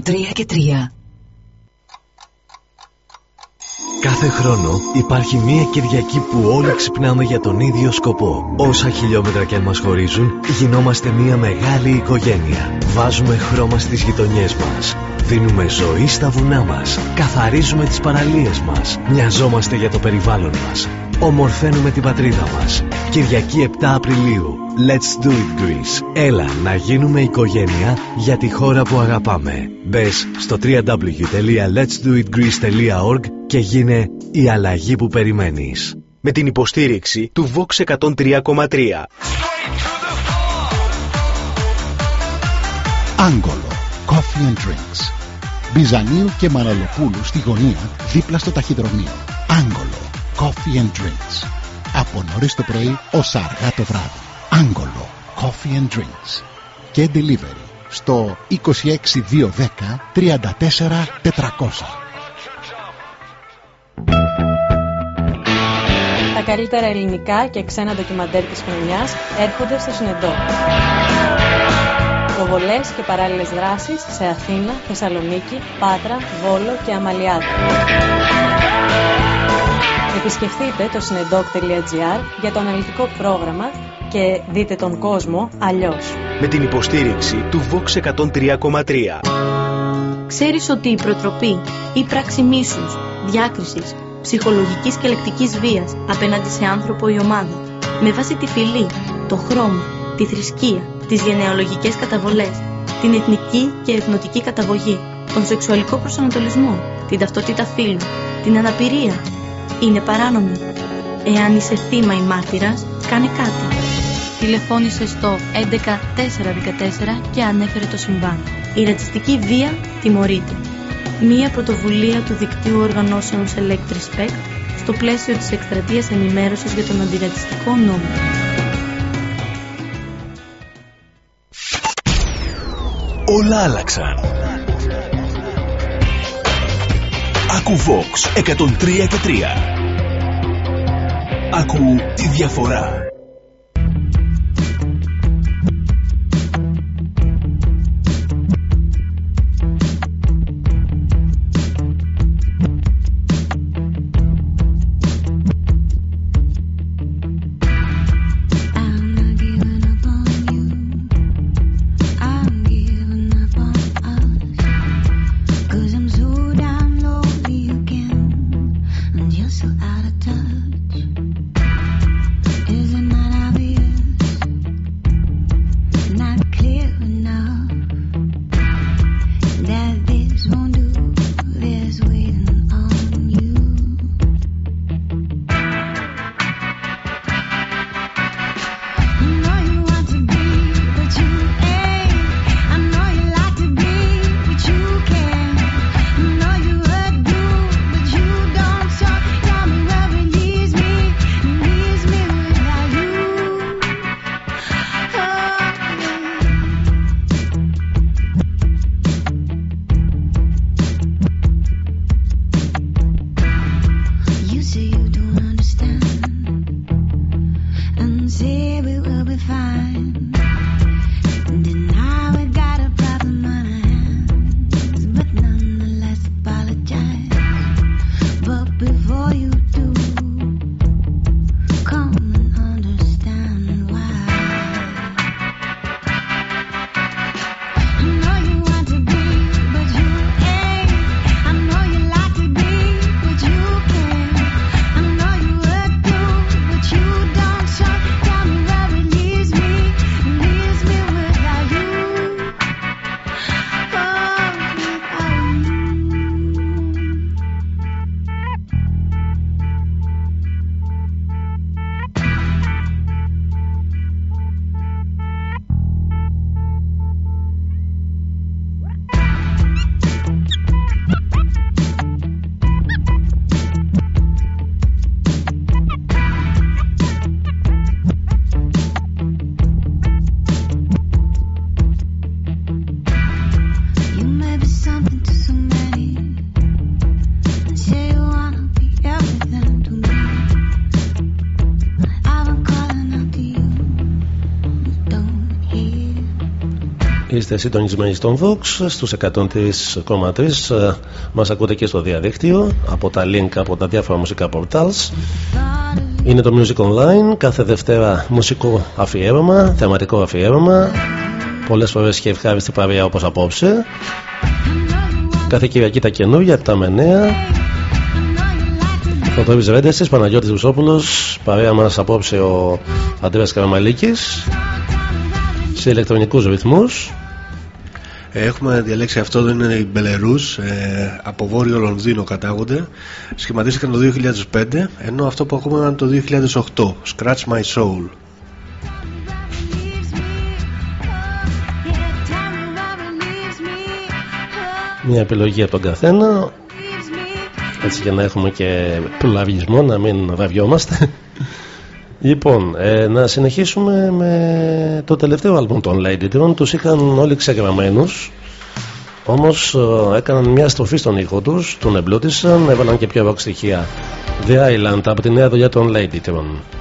3 και 3. Κάθε χρόνο υπάρχει μία Κυριακή που όλοι ξυπνάμε για τον ίδιο σκοπό. Όσα χιλιόμετρα και αν μας χωρίζουν, γινόμαστε μία μεγάλη οικογένεια. Βάζουμε χρώμα στις γειτονιές μας. Δίνουμε ζωή στα βουνά μας. Καθαρίζουμε τις παραλίες μας. Μοιαζόμαστε για το περιβάλλον μας. Ομορφαίνουμε την πατρίδα μας. Κυριακή 7 Απριλίου. Let's do it Greece. Έλα να γίνουμε οικογένεια για τη χώρα που αγαπάμε. Μπες στο www.letsdoitgreece.org και γίνε η αλλαγή που περιμένεις. Με την υποστήριξη του Vox 103,3. Άγγολο. Coffee and Drinks. Μπιζανίου και Μαραλοπούλου στη γωνία δίπλα στο ταχυδρομείο. Άγγολο. Coffee and Drinks. Από νωρίς το πρωί ως αργά το βράδυ. Άγγολο Coffee and Drinks. Και delivery στο 26210 34 400. Τα καλύτερα ελληνικά και ξένα ντοκιμαντέρ της χρονιάς έρχονται στο Συνεντό. Προβολές και παράλληλες δράσεις σε Αθήνα, Θεσσαλονίκη, Πάτρα, Βόλο και Αμαλιάδα. Επισκεφτείτε το συνεντόκ.gr για το αναλυτικό πρόγραμμα και δείτε τον κόσμο αλλιώς. Με την υποστήριξη του Vox 103,3. Ξέρεις ότι η προτροπή ή πράξη μίσους, διάκρισης, ψυχολογικής και λεκτικής βίας απέναντι σε άνθρωπο ή ομάδα, με βάση τη φυλή, το χρώμα, τη θρησκεία, τις γενεαλογικές καταβολές, την εθνική και εθνοτική καταγωγή, τον σεξουαλικό προσανατολισμό, την ταυτότητα φύλου, την αναπηρία, είναι παράνομη. Εάν είσαι θύμα ή μάρτυρας, κάνε κάτι. Τηλεφώνησε στο 11414 και ανέφερε το συμβάν. Η ρατσιστική βία τιμωρείται. Μία πρωτοβουλία του δικτύου οργανώσεων Select Respect στο πλαίσιο της εκστρατείας ενημέρωσης για τον αντιρατσιστικό νόμο. Όλα άλλαξαν. Ακού Vox 103 και 3. Ακού τη διαφορά. Είστε συντονισμένοι στον Vox στους 103,3 ε, μας ακούτε και στο διαδίκτυο από τα link από τα διάφορα μουσικά portals είναι το Music Online κάθε Δευτέρα μουσικό αφιέρωμα θεματικό αφιέρωμα. Πολλές φορές και ευχάριστη παρέα όπως απόψε. Κάθε Κυριακή τα καινούργια τα με νέα. Θοδωρής Ρέντεσης, Παναγιώτης Βουσόπουλος παρέα μας απόψε ο Αντρέας Καραμαλίκης. Σε ηλεκτρονικούς ρυθμούς Έχουμε διαλέξει αυτό, δεν είναι οι Μπελερούς, ε, από βόρειο Λονδίνο κατάγονται. Σχηματίστηκαν το 2005, ενώ αυτό που ακούμε ήταν το 2008, Scratch My Soul. μια επιλογή από τον καθένα Έτσι για να έχουμε και πλαβισμό, να μην βαβιόμαστε. Λοιπόν, ε, να συνεχίσουμε με το τελευταίο άλμπουμ των Lady Tron. Τους είχαν όλοι ξεγραμμένους. Όμως ε, έκαναν μια στροφή στον ήχο τους, τον εμπλούτησαν, έβαλαν και πιο rock στοιχεία. The Island από τη νέα δουλειά των Lady Tron.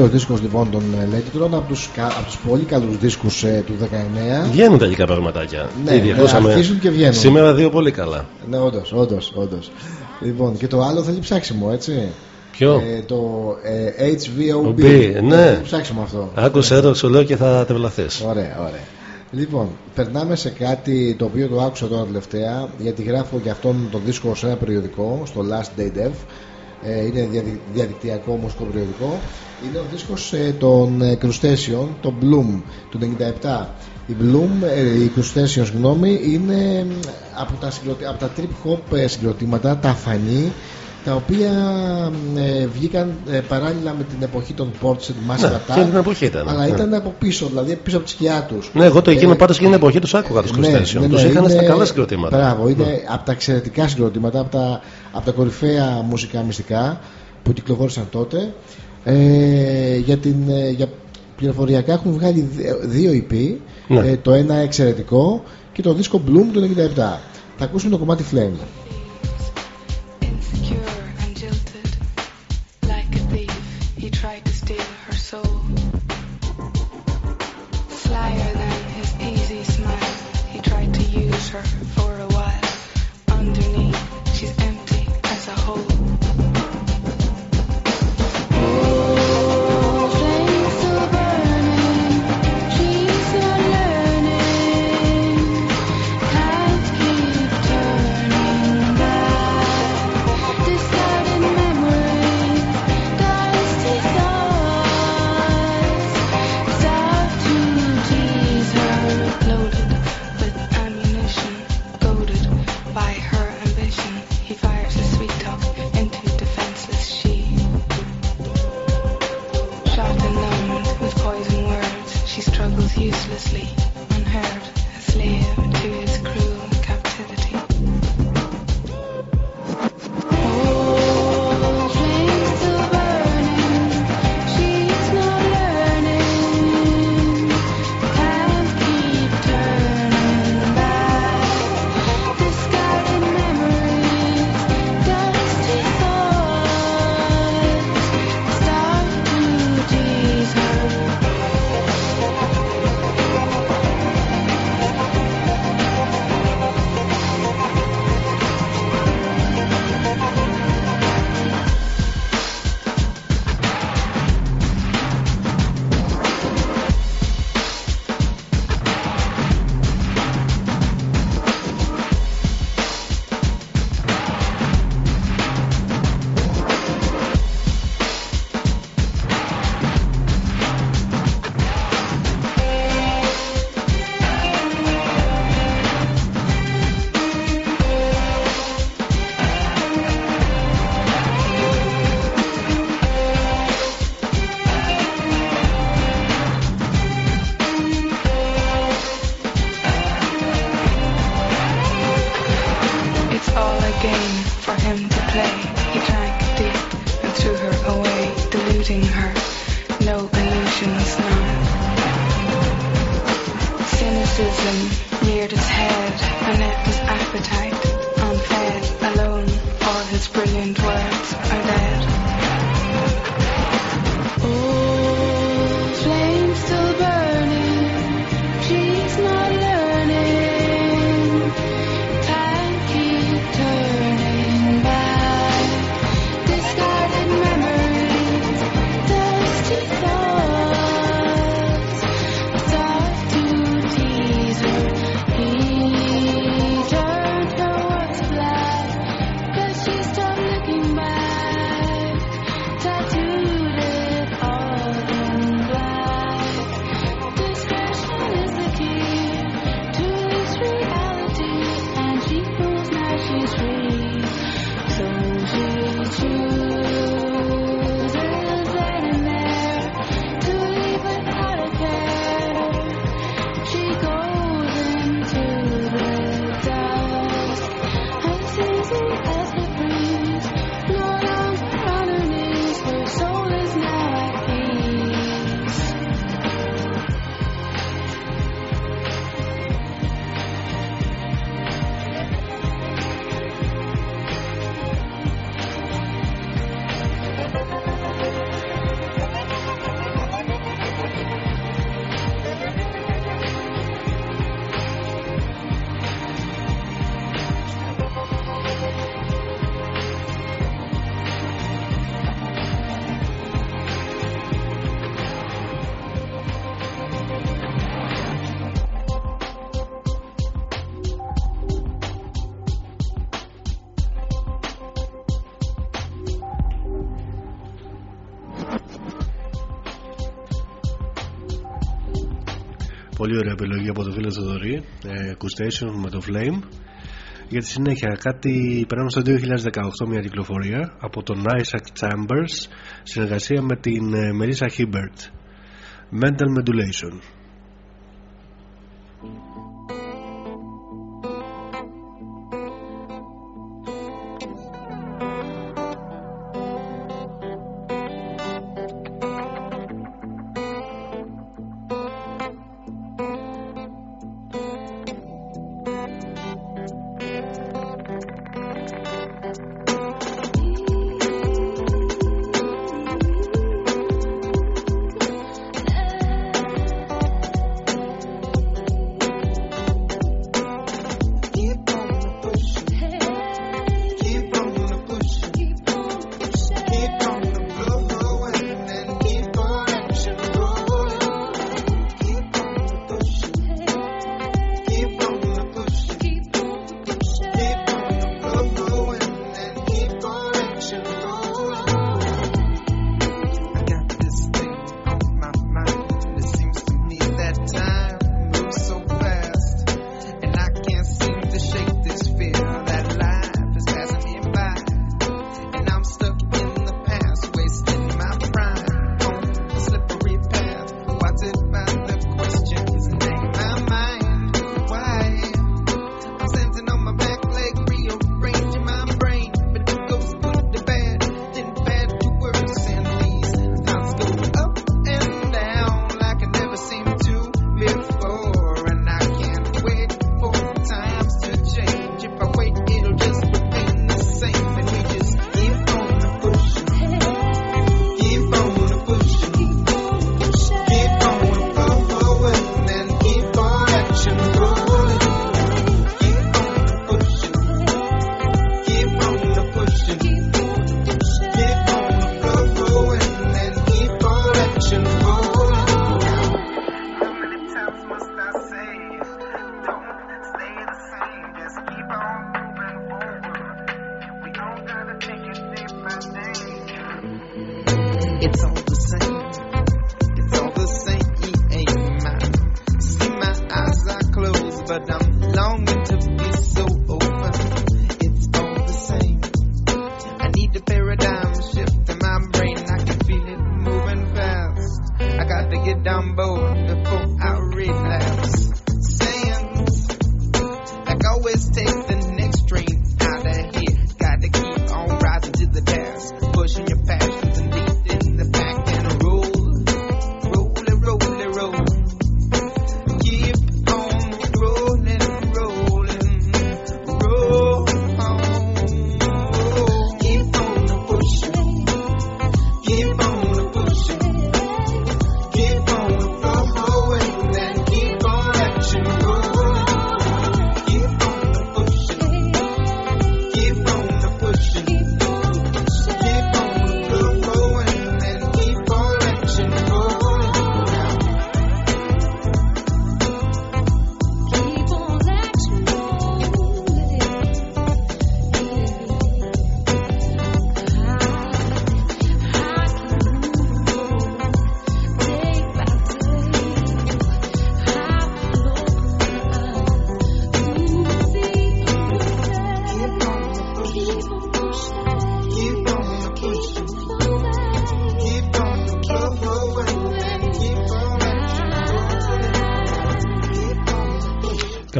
Τελευταίος δίσκος λοιπόν των ε, Lady Tron από τους, κα- από τους πολύ καλούς δίσκους ε, του 19 Βγαίνουν τα λίγα πραγματάκια. Ναι, Ήδη ε, ακούσαμε αρχίζουν και βγαίνουν. Σήμερα δύο πολύ καλά. Ναι, όντως, όντως, όντως. Λοιπόν, και το άλλο θέλει ψάξιμο, έτσι. Ποιο; Ε, το ε, HVOB. Ο B, ναι. Θέλει ψάξιμο αυτό. Άκουσε το, σου λέω και θα τευλαθεί. Ωραία, ωραία. Λοιπόν, περνάμε σε κάτι το οποίο το άκουσα τώρα τελευταία, γιατί γράφω και αυτόν τον δίσκο σε ένα περιοδικό, στο Last Day Dev. Ε, είναι διαδι- διαδικτυακό μουσικό περιοδικό. Είναι ο δίσκος ε, των ε, Crustacean, το Bloom του 97. Η Bloom, ε, η Crustacean, συγγνώμη, είναι μ, από τα, συγκροτι- από τα trip hop ε, συγκροτήματα, τα αφανή, τα οποία μ, ε, βγήκαν ε, παράλληλα με την εποχή των Portishead Massive Ναι, Attack και την εποχή ήταν, αλλά ναι. ήταν από πίσω, δηλαδή πίσω από τη σκιά τους. Ναι, εγώ το εκείνο πάντω και την εποχή τους άκουγα τους Κωνσταντινού. ναι, Τους ναι, είχαν είναι- στα καλά συγκροτήματα. Μπράβο, είναι Ναι. από τα εξαιρετικά συγκροτήματα, από τα, από τα κορυφαία μουσικά μυστικά που κυκλοφόρησαν τότε. Ε, για, την, ε, για πληροφοριακά έχουν βγάλει δύο EP. Ναι. Ε, το ένα εξαιρετικό και το δίσκο Bloom του 97. Θα ακούσουμε το κομμάτι Flame. endlessly. πολύ ωραία επιλογή από το φίλο Θοδωρή ε, Custation με το Flame. Για τη συνέχεια κάτι περνάμε στο 2018 μια κυκλοφορία από τον Isaac Chambers συνεργασία με την ε, Melissa Hibbert. Mental Medulation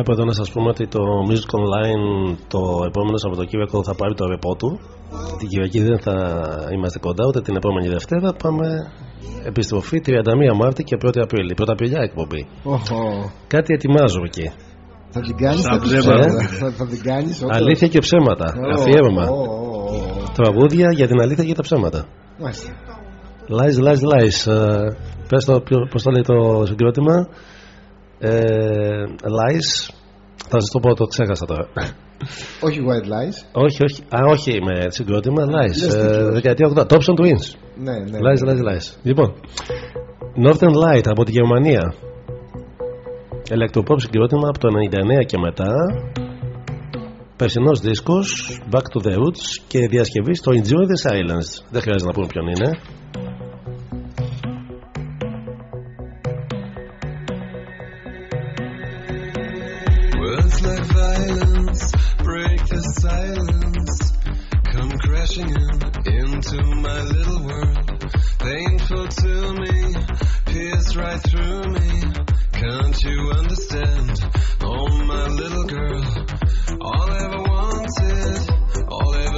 Κάπου εδώ να σας πούμε ότι το Music Online το επόμενο Σαββατοκύριακο θα πάρει το ρεπό του. Την Κυριακή δεν θα είμαστε κοντά, ούτε την επόμενη Δευτέρα. Πάμε επιστροφή 31 Μάρτη και 1η Απρίλη. 1η Απριλιά εκπομπή. Οχο. Κάτι ετοιμάζω εκεί. Θα την κάνεις Στα θα, ψέματα. θα, θα την κάνεις όντως. Αλήθεια και ψέματα. Ω, Αφιέρωμα. ω, ω, ω. Τραγούδια για την αλήθεια και τα ψέματα. Μάλιστα. Lies, lies, lies. Ε, πες το, ποιο- πώς το λέει το συγκρότημα. Ε, lies. Θα σας το πω, το ξέχασα τώρα. Όχι white lies. όχι, όχι. Α, όχι με συγκρότημα. Lies. Λες τι Ε, και όχι. δεκαετία 80. Thompson Twins. Ναι, ναι. Lies, lies, lies. Λοιπόν. Northern Light από τη Γερμανία. Ελεκτροπop συγκρότημα από το 99 και μετά. Περσινός δίσκος Back to the Roots και διασκευή στο Enjoy the Silence. Δεν χρειάζεται να πούμε ποιον είναι. Silence. Come crashing in into my little world. Painful to me, pierce right through me. Can't you understand? Oh, my little girl. All I ever wanted, all I ever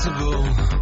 forgettable.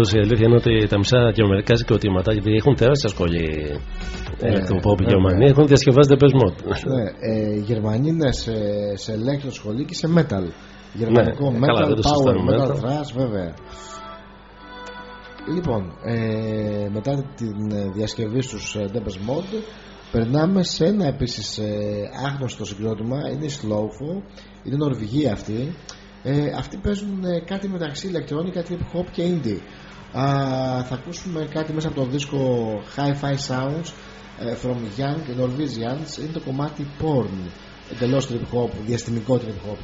Πάντω η αλήθεια είναι ότι τα μισά και αμερικάνικα οτήματα, γιατί έχουν τεράστια σχολή Ε, ηλεκτροπόπ οι βέβαια. Γερμανοί, έχουν διασκευάσει δεπεσμό. Ναι, ε, οι Γερμανοί είναι σε, σε elektro σχολή και σε metal. Γερμανικό Ναι, metal, καλά, δεν το power, συζητάμε, metal, metal. thrash, βέβαια. Λοιπόν, ε, μετά την ε, διασκευή στους ε, Depeche Mode περνάμε σε ένα επίσης ε, άγνωστο συγκρότημα είναι η Slowfo είναι Νορβηγία αυτή ε, αυτοί παίζουν ε, κάτι μεταξύ ηλεκτρόνικα, trip hop και indie Α, θα ακούσουμε κάτι μέσα από το δίσκο Hi-Fi Sounds ε, from Young Norwegians είναι το κομμάτι Porn εντελώς trip hop, διαστημικό trip hop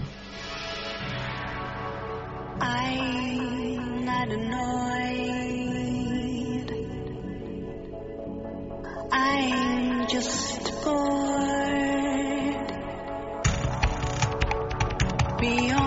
I'm not annoyed. I'm just bored. Beyond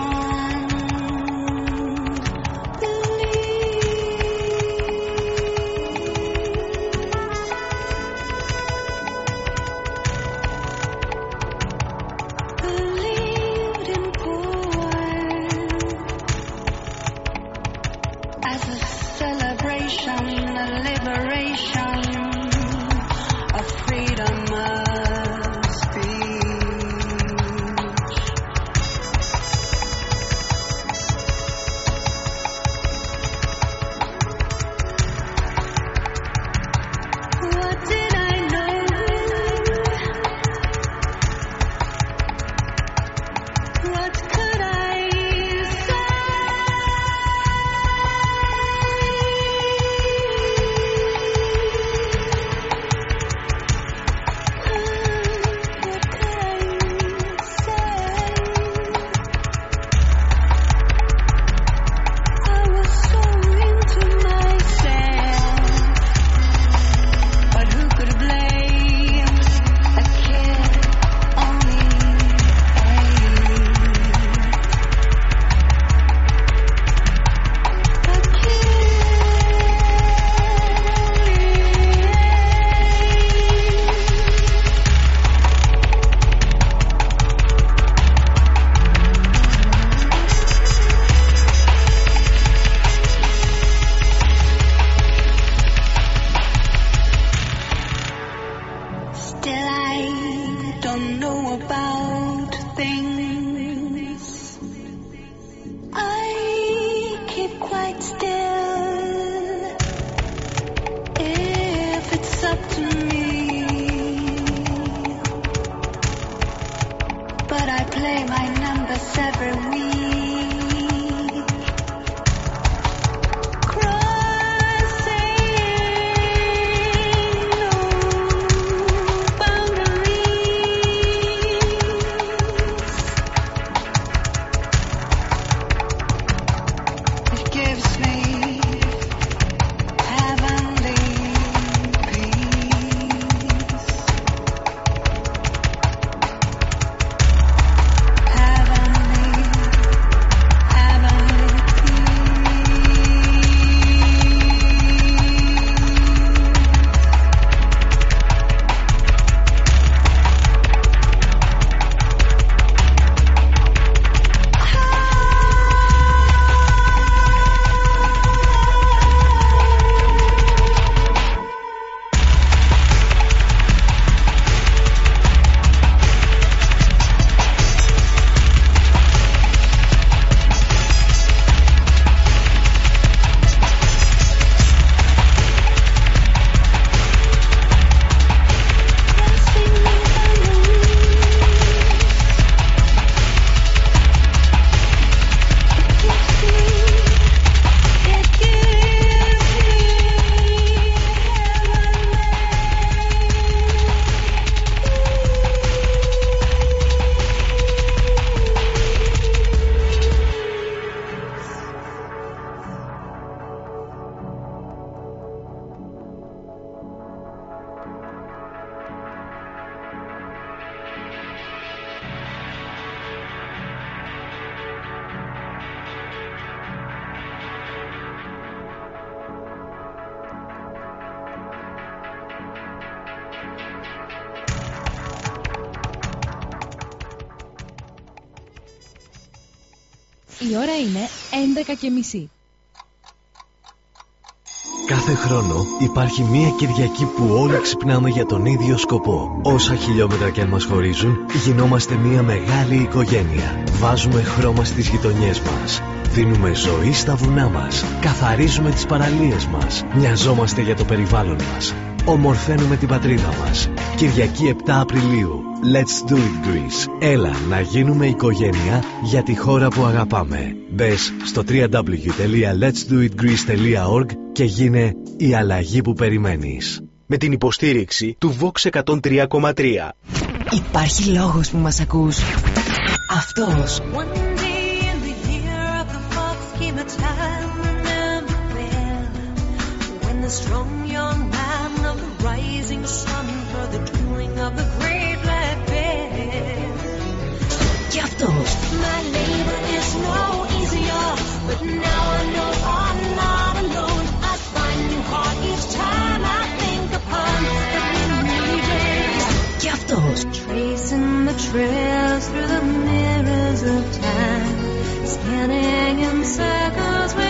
Κάθε χρόνο υπάρχει μία Κυριακή που όλοι ξυπνάμε για τον ίδιο σκοπό. Όσα χιλιόμετρα και αν μας χωρίζουν, γινόμαστε μία μεγάλη οικογένεια. Βάζουμε χρώμα στις γειτονιές μας. Δίνουμε ζωή στα βουνά μας. Καθαρίζουμε τις παραλίες μας. Μοιαζόμαστε για το περιβάλλον μας. Ομορφαίνουμε την πατρίδα μας. Κυριακή 7 Απριλίου. Let's do it Greece. Έλα να γίνουμε οικογένεια για τη χώρα που αγαπάμε. Μπες στο www.letsdoitgreece.org και γίνε η αλλαγή που περιμένεις. Με την υποστήριξη του Vox 103,3. Υπάρχει λόγος που μας ακούς. Αυτός. One of the My labor is no easier, but now I know I'm not alone. I find new heart each time I think upon the memory days. Tracing the trails through the mirrors of time, scanning in circles.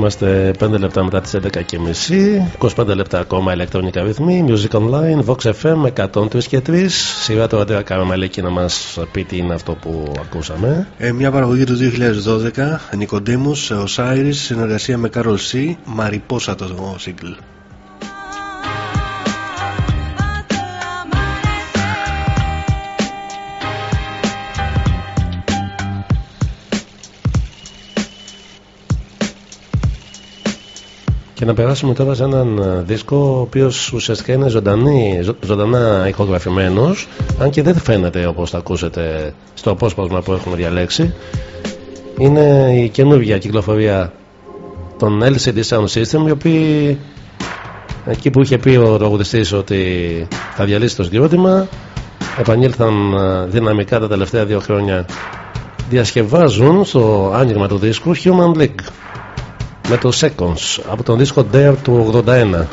Είμαστε 5 λεπτά μετά τις 11.30 25 λεπτά ακόμα ηλεκτρονικά ρυθμοί. Music Online, Vox FM 103 και 3 Σειρά τώρα Αντρέα Καραμαλίκη να μας πει τι είναι αυτό που ακούσαμε. Ε, μια παραγωγή του 2012, Νικοντήμους, Osiris, συνεργασία με Carol C, Μαριπόσα το single. Και να περάσουμε τώρα σε έναν ε, δίσκο ο οποίος ουσιαστικά είναι ζωντανή, ζω- ζωντανά ηχογραφημένος, αν και δεν φαίνεται όπως θα ακούσετε στο απόσπασμα που έχουμε διαλέξει. Είναι η καινούργια κυκλοφορία των LCD Sound System, οι οποίοι εκεί που είχε πει ο τραγουδιστής ότι θα διαλύσει το συγκρότημα, επανήλθαν ε, δυναμικά τα τελευταία δύο χρόνια. Διασκευάζουν στο άνοιγμα του δίσκου Human League με το Seconds από τον δίσκο Dare του 81.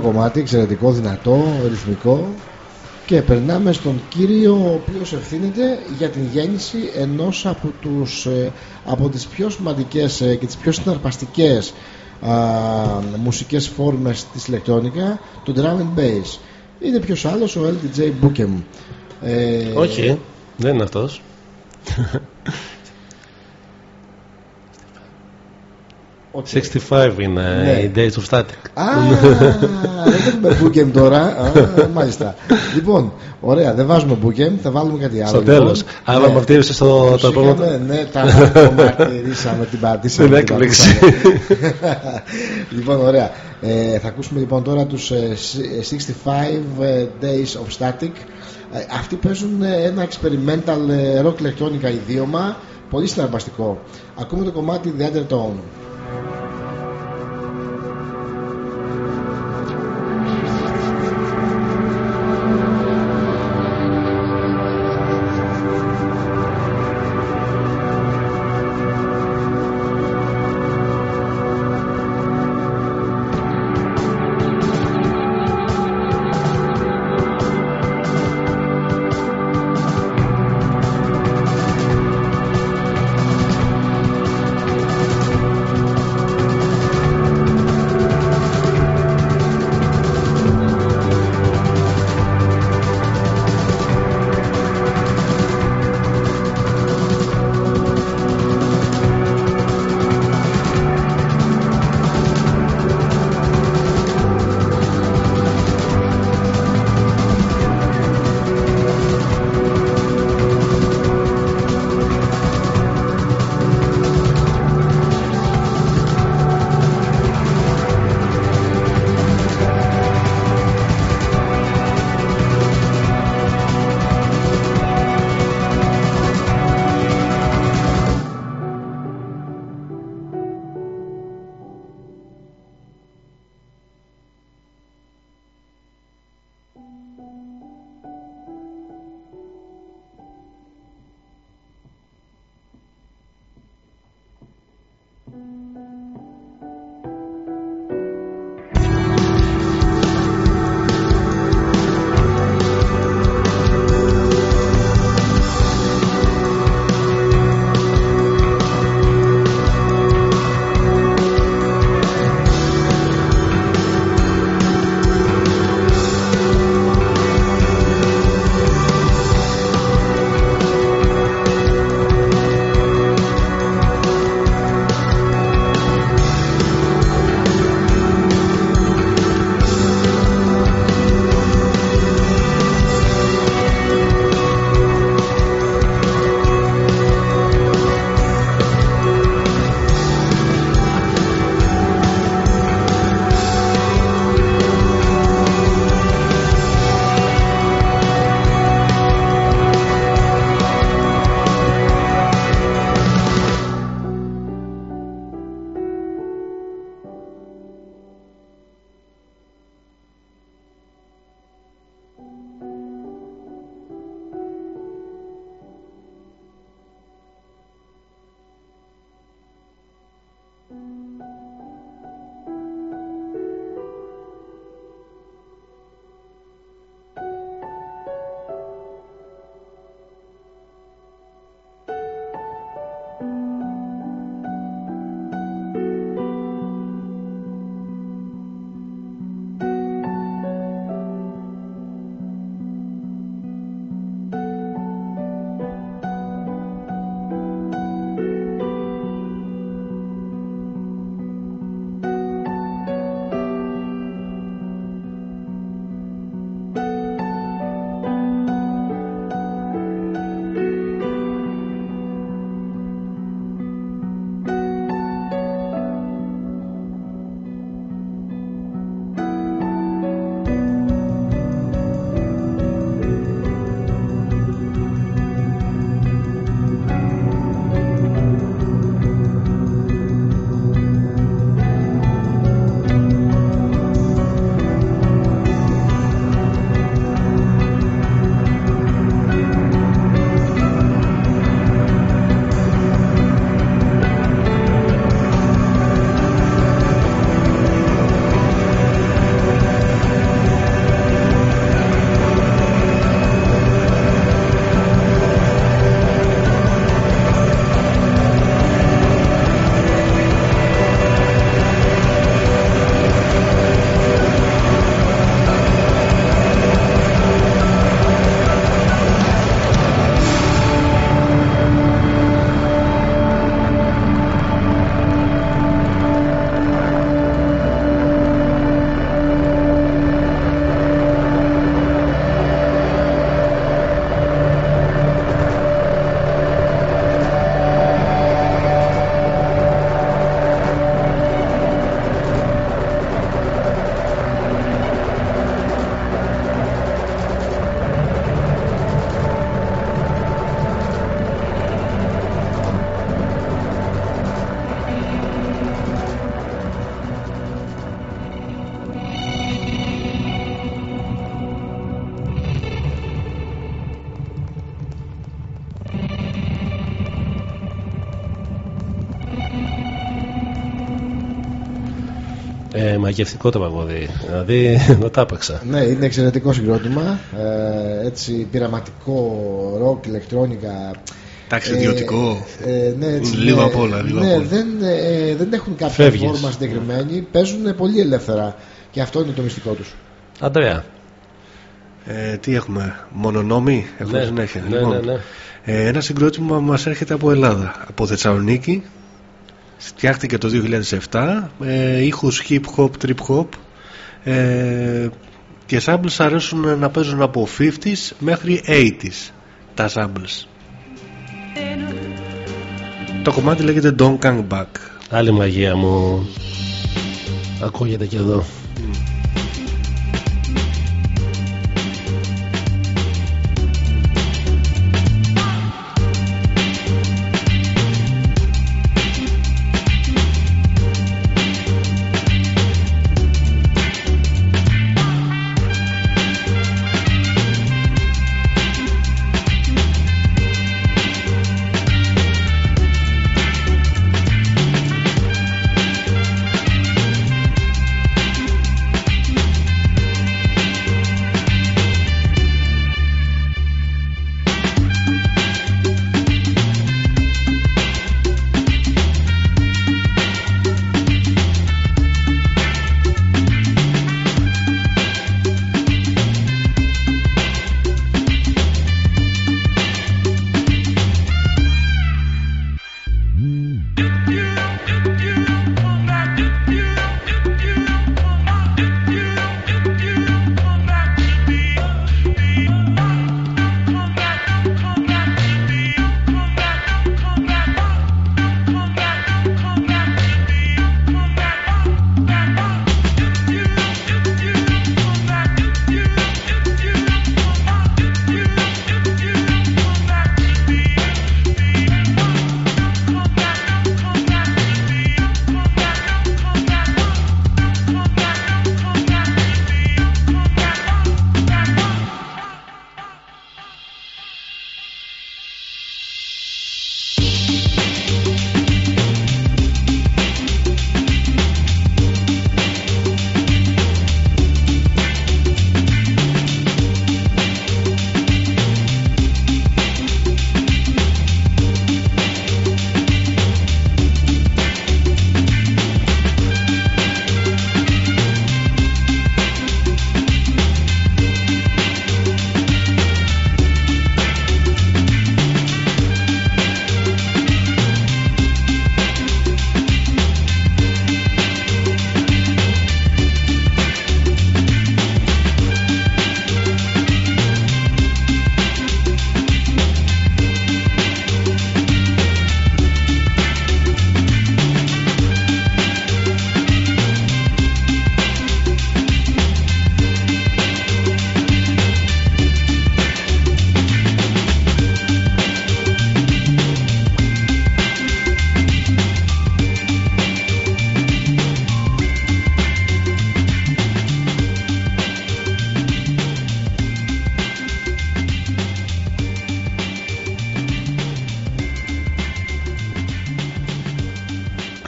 Λοιπόν, ωραίο κομμάτι, εξαιρετικό, δυνατό, ρυθμικό. Και περνάμε στον κύριο ο οποίος ευθύνεται για την γέννηση ενός από, τους, ε, από τις πιο σημαντικές ε, και τις πιο συναρπαστικές α, μουσικές φόρμες της ηλεκτρόνικα, το drum and bass. Είναι ποιος άλλος, ο LDJ Bookem. Ε, Όχι, δεν είναι αυτός. 65 είναι Ναι. η Days of Static. Α, δεν θέλουμε Bookem τώρα. Α, μάλιστα. λοιπόν, ωραία, δεν βάζουμε Bookem, θα βάλουμε κάτι άλλο. Στο λοιπόν. τέλος. Άρα Ναι. μαρτύρησες στο- Τους το επόμενο- είχαμε, Ναι, τα το μαρτυρήσαμε, την πατήσαμε. Την την έκπληξη. πατήσαμε. λοιπόν, ωραία. Ε, θα ακούσουμε λοιπόν τώρα τους ε, σ- 65 ε, Days of Static. Ε, αυτοί παίζουν ε, ένα experimental ε, rock electronica ιδίωμα, πολύ συναρπαστικό. Ακούμε το κομμάτι The Undertone. Ε, μαγευτικό τραγούδι. Δηλαδή, δεν τα έπαιξα. Ναι, είναι εξαιρετικό συγκρότημα. Ε, έτσι πειραματικό ροκ, ηλεκτρόνικα. Ταξιδιωτικό. Ε, ε, ναι, έτσι, Λίγο ναι, απ' όλα, λίγο ναι, απ' όλα. Δεν, ε, δεν έχουν κάποια Φεύγεις. φόρμα συγκεκριμένη. Παίζουν πολύ ελεύθερα. Και αυτό είναι το μυστικό τους. Αντρέα. Ε, τι έχουμε, μονονόμοι, έχουμε Ναι, συνέχεια. ναι, λοιπόν, ναι, ναι. Ε, ένα συγκρότημα μας έρχεται από Ελλάδα, από Θεσσαλονίκη. Φτιάχτηκε το 2007, ε, ήχους hip hop, trip hop ε, και samples αρέσουν να παίζουν από 50s μέχρι 80s τα samples. Το κομμάτι λέγεται Don't Come Back. Άλλη μαγεία μου. Ακούγεται και εδώ.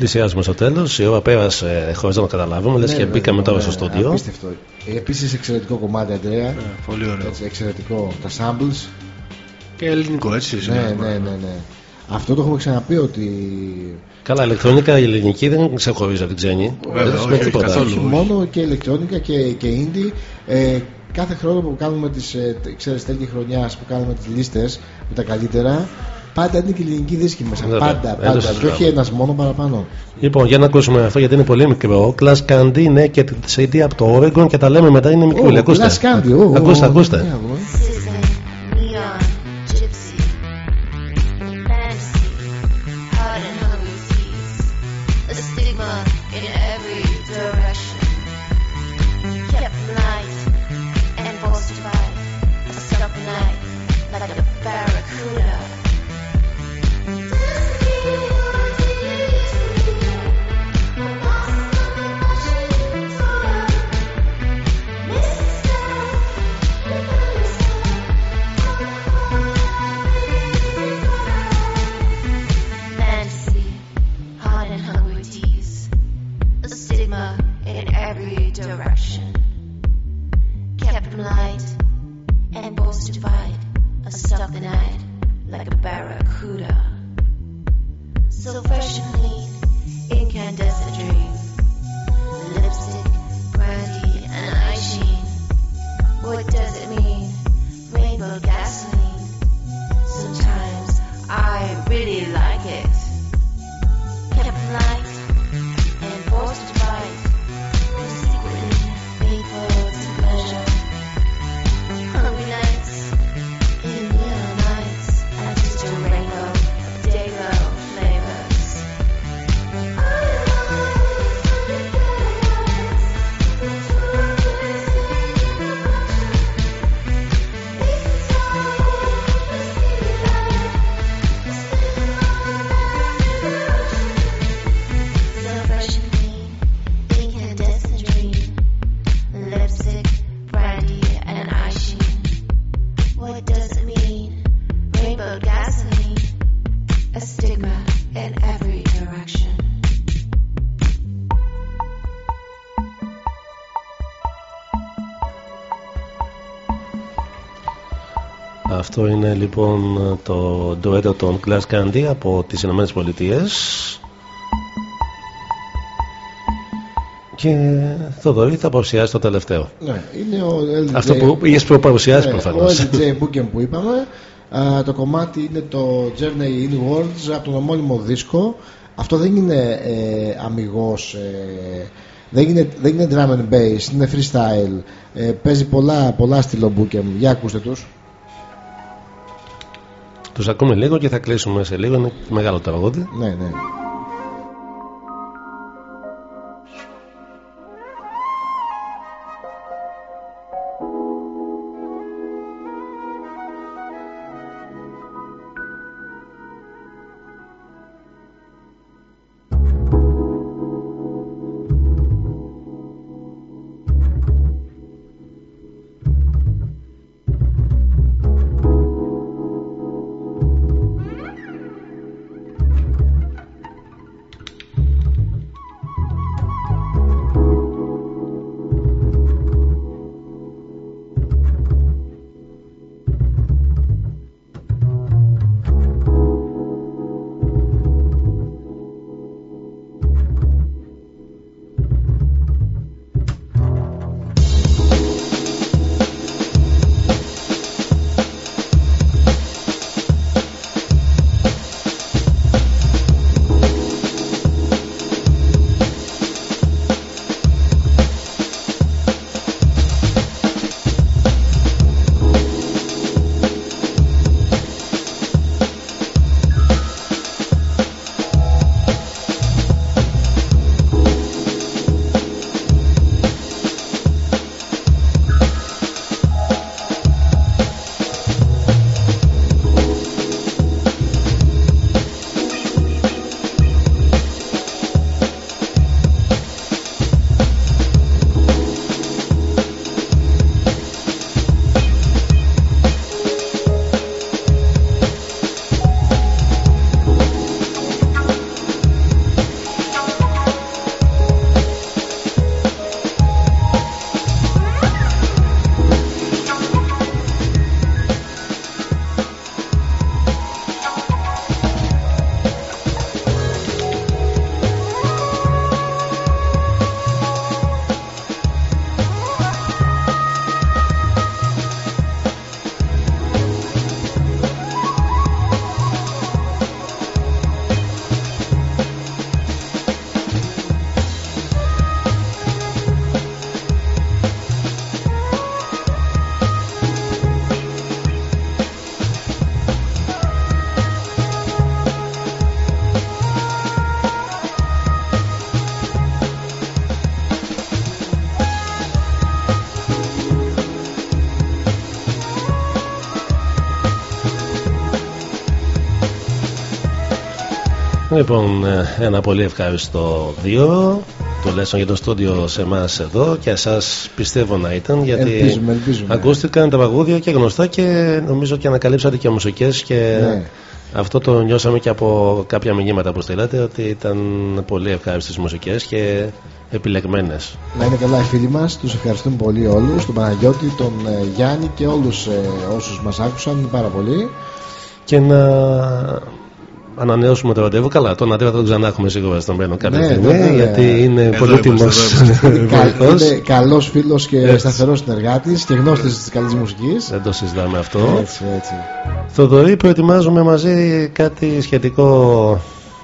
Πλησιάζουμε στο τέλος. Η ώρα πέρασε χωρίς να το καταλάβουμε. Λες Ναι, και ναι, μπήκαμε ναι, τώρα ναι, στο στούντιο. Απίστευτο. Επίσης εξαιρετικό κομμάτι, Αντρέα. πολύ ωραίο. Έτσι, εξαιρετικό. Τα samples. Και ελληνικό, έτσι. Ναι, συνήθως. ναι, ναι, ναι. Αυτό το έχουμε ξαναπεί ότι. Καλά, ηλεκτρονικά η ελληνική δεν ξεχωρίζει από την ξένη. Βέβαια, δεν σημαίνει όχι, τίποτα. όχι μόνο και ηλεκτρόνικα και, και indie. Ε, κάθε χρόνο που κάνουμε τις, ε, τε- ξέρεις, τέλη χρονιάς που κάνουμε τις λίστες με τα καλύτερα, πάντα είναι και η ελληνική δίσκη μέσα. Βέβαια, πάντα, δεν το πάντα. Και συζητάμε. όχι ένας μόνο παραπάνω. Λοιπόν, για να ακούσουμε αυτό γιατί είναι πολύ μικρό. Class Candy είναι και τη CD από το Oregon και τα λέμε μετά είναι μικρούλι. Ω, Ακούστε. Glass Candy, ω, ω, Ακούστε, ω, ακούστε. Αυτό είναι λοιπόν το ντουέτο των Glass Candy από τις Ηνωμένες Πολιτείες και Θοδωρή θα παρουσιάσει το τελευταίο Ναι, είναι ο LJ. Αυτό που είχες προπαρουσιάσει ναι, προφανώς. Ο LJ Booken που είπαμε. Α, το κομμάτι είναι το Journey in Worlds από τον ομώνυμο δίσκο. Αυτό δεν είναι ε, αμυγός, ε, δεν, είναι, δεν είναι drum and bass, είναι freestyle. Ε, παίζει πολλά, πολλά στυλο Booken. Για ακούστε τους. Τους ακούμε λίγο και θα κλείσουμε σε λίγο είναι μεγάλο τραγούδι Ναι, ναι. Λοιπόν, ε, ένα πολύ ευχάριστο δύο τουλάχιστον για το στούντιο σε εμάς εδώ και εσάς πιστεύω να ήταν γιατί Ελπίζουμε, ελπίζουμε. ακούστηκαν τα παγούδια και γνωστά και νομίζω και ανακαλύψατε και μουσικές και Ναι. αυτό το νιώσαμε και από κάποια μηνύματα που στείλατε ότι ήταν πολύ ευχάριστες μουσικές και επιλεγμένες Να είναι καλά οι φίλοι μας, τους ευχαριστούμε πολύ όλους, τον Παναγιώτη, τον ε, Γιάννη και όλους ε, όσους μας άκουσαν πάρα πολύ. και να ανανεώσουμε το ραντεβού. Καλά, τον Αντρέα θα τον ξανά έχουμε σίγουρα στον Μπένο κάποια Ναι, στιγμή. βέβαια. Γιατί είναι Εδώ πολύτιμο είμαστε, εδώ είμαστε. βοηθό. Είναι καλός φίλος και Έτσι. σταθερός συνεργάτης και γνώστης της καλής μουσικής. Δεν το συζητάμε αυτό. Έτσι, έτσι. Θοδωρή, προετοιμάζουμε μαζί κάτι σχετικό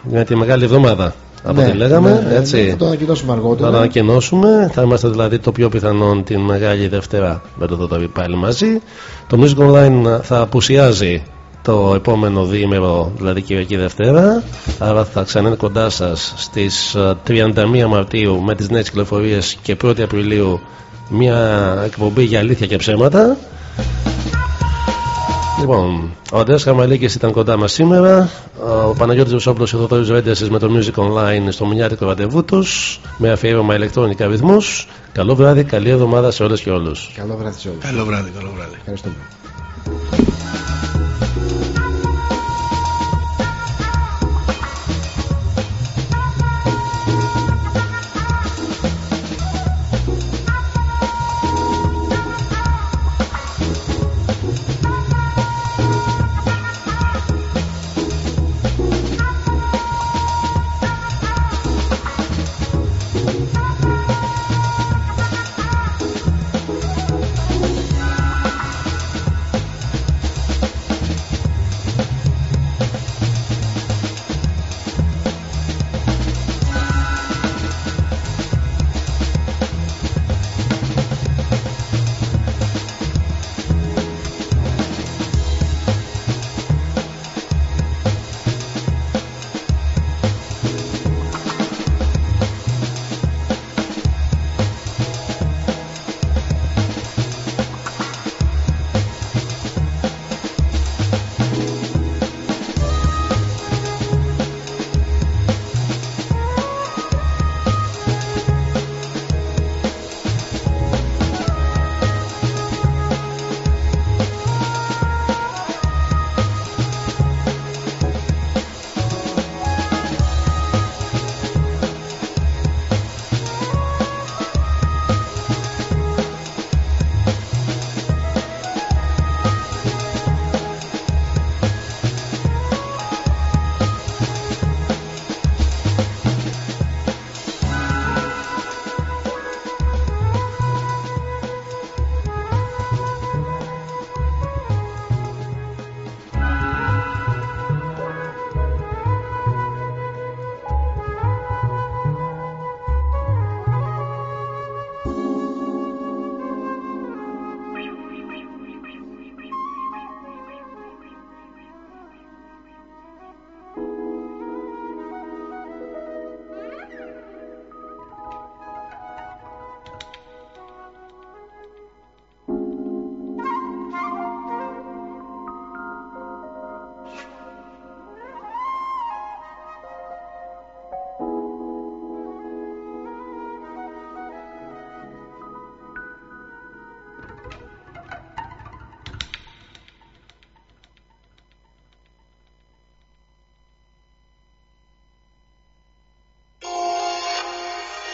για τη μεγάλη εβδομάδα. Από Ναι, ό,τι λέγαμε, ναι, ναι, έτσι. ναι, θα το ανακοινώσουμε αργότερα. Θα το ανακοινώσουμε. Θα είμαστε δηλαδή το πιο πιθανόν την μεγάλη Δευτέρα με το Θοδωρή πάλι μαζί. Το Music Online θα απουσιάζει το επόμενο διήμερο, δηλαδή Κυριακή Δευτέρα. Άρα θα ξανά είναι κοντά σας στις 31 Μαρτίου με τις νέες κυκλοφορίες και 1η Απριλίου μια εκπομπή για αλήθεια και ψέματα. Λοιπόν, ο Αντρέας Χαμαλίκης ήταν κοντά μας σήμερα Ο Παναγιώτης Βουσόπουλος και ο Θοδωρής Ρέντεσης με το Music Online στο μηνιάτικο ραντεβού τους Με αφιέρωμα ηλεκτρονικά ρυθμούς Καλό βράδυ, καλή εβδομάδα σε όλες και όλους Καλό βράδυ σε όλους. Καλό βράδυ, καλό βράδυ. Ευχαριστούμε.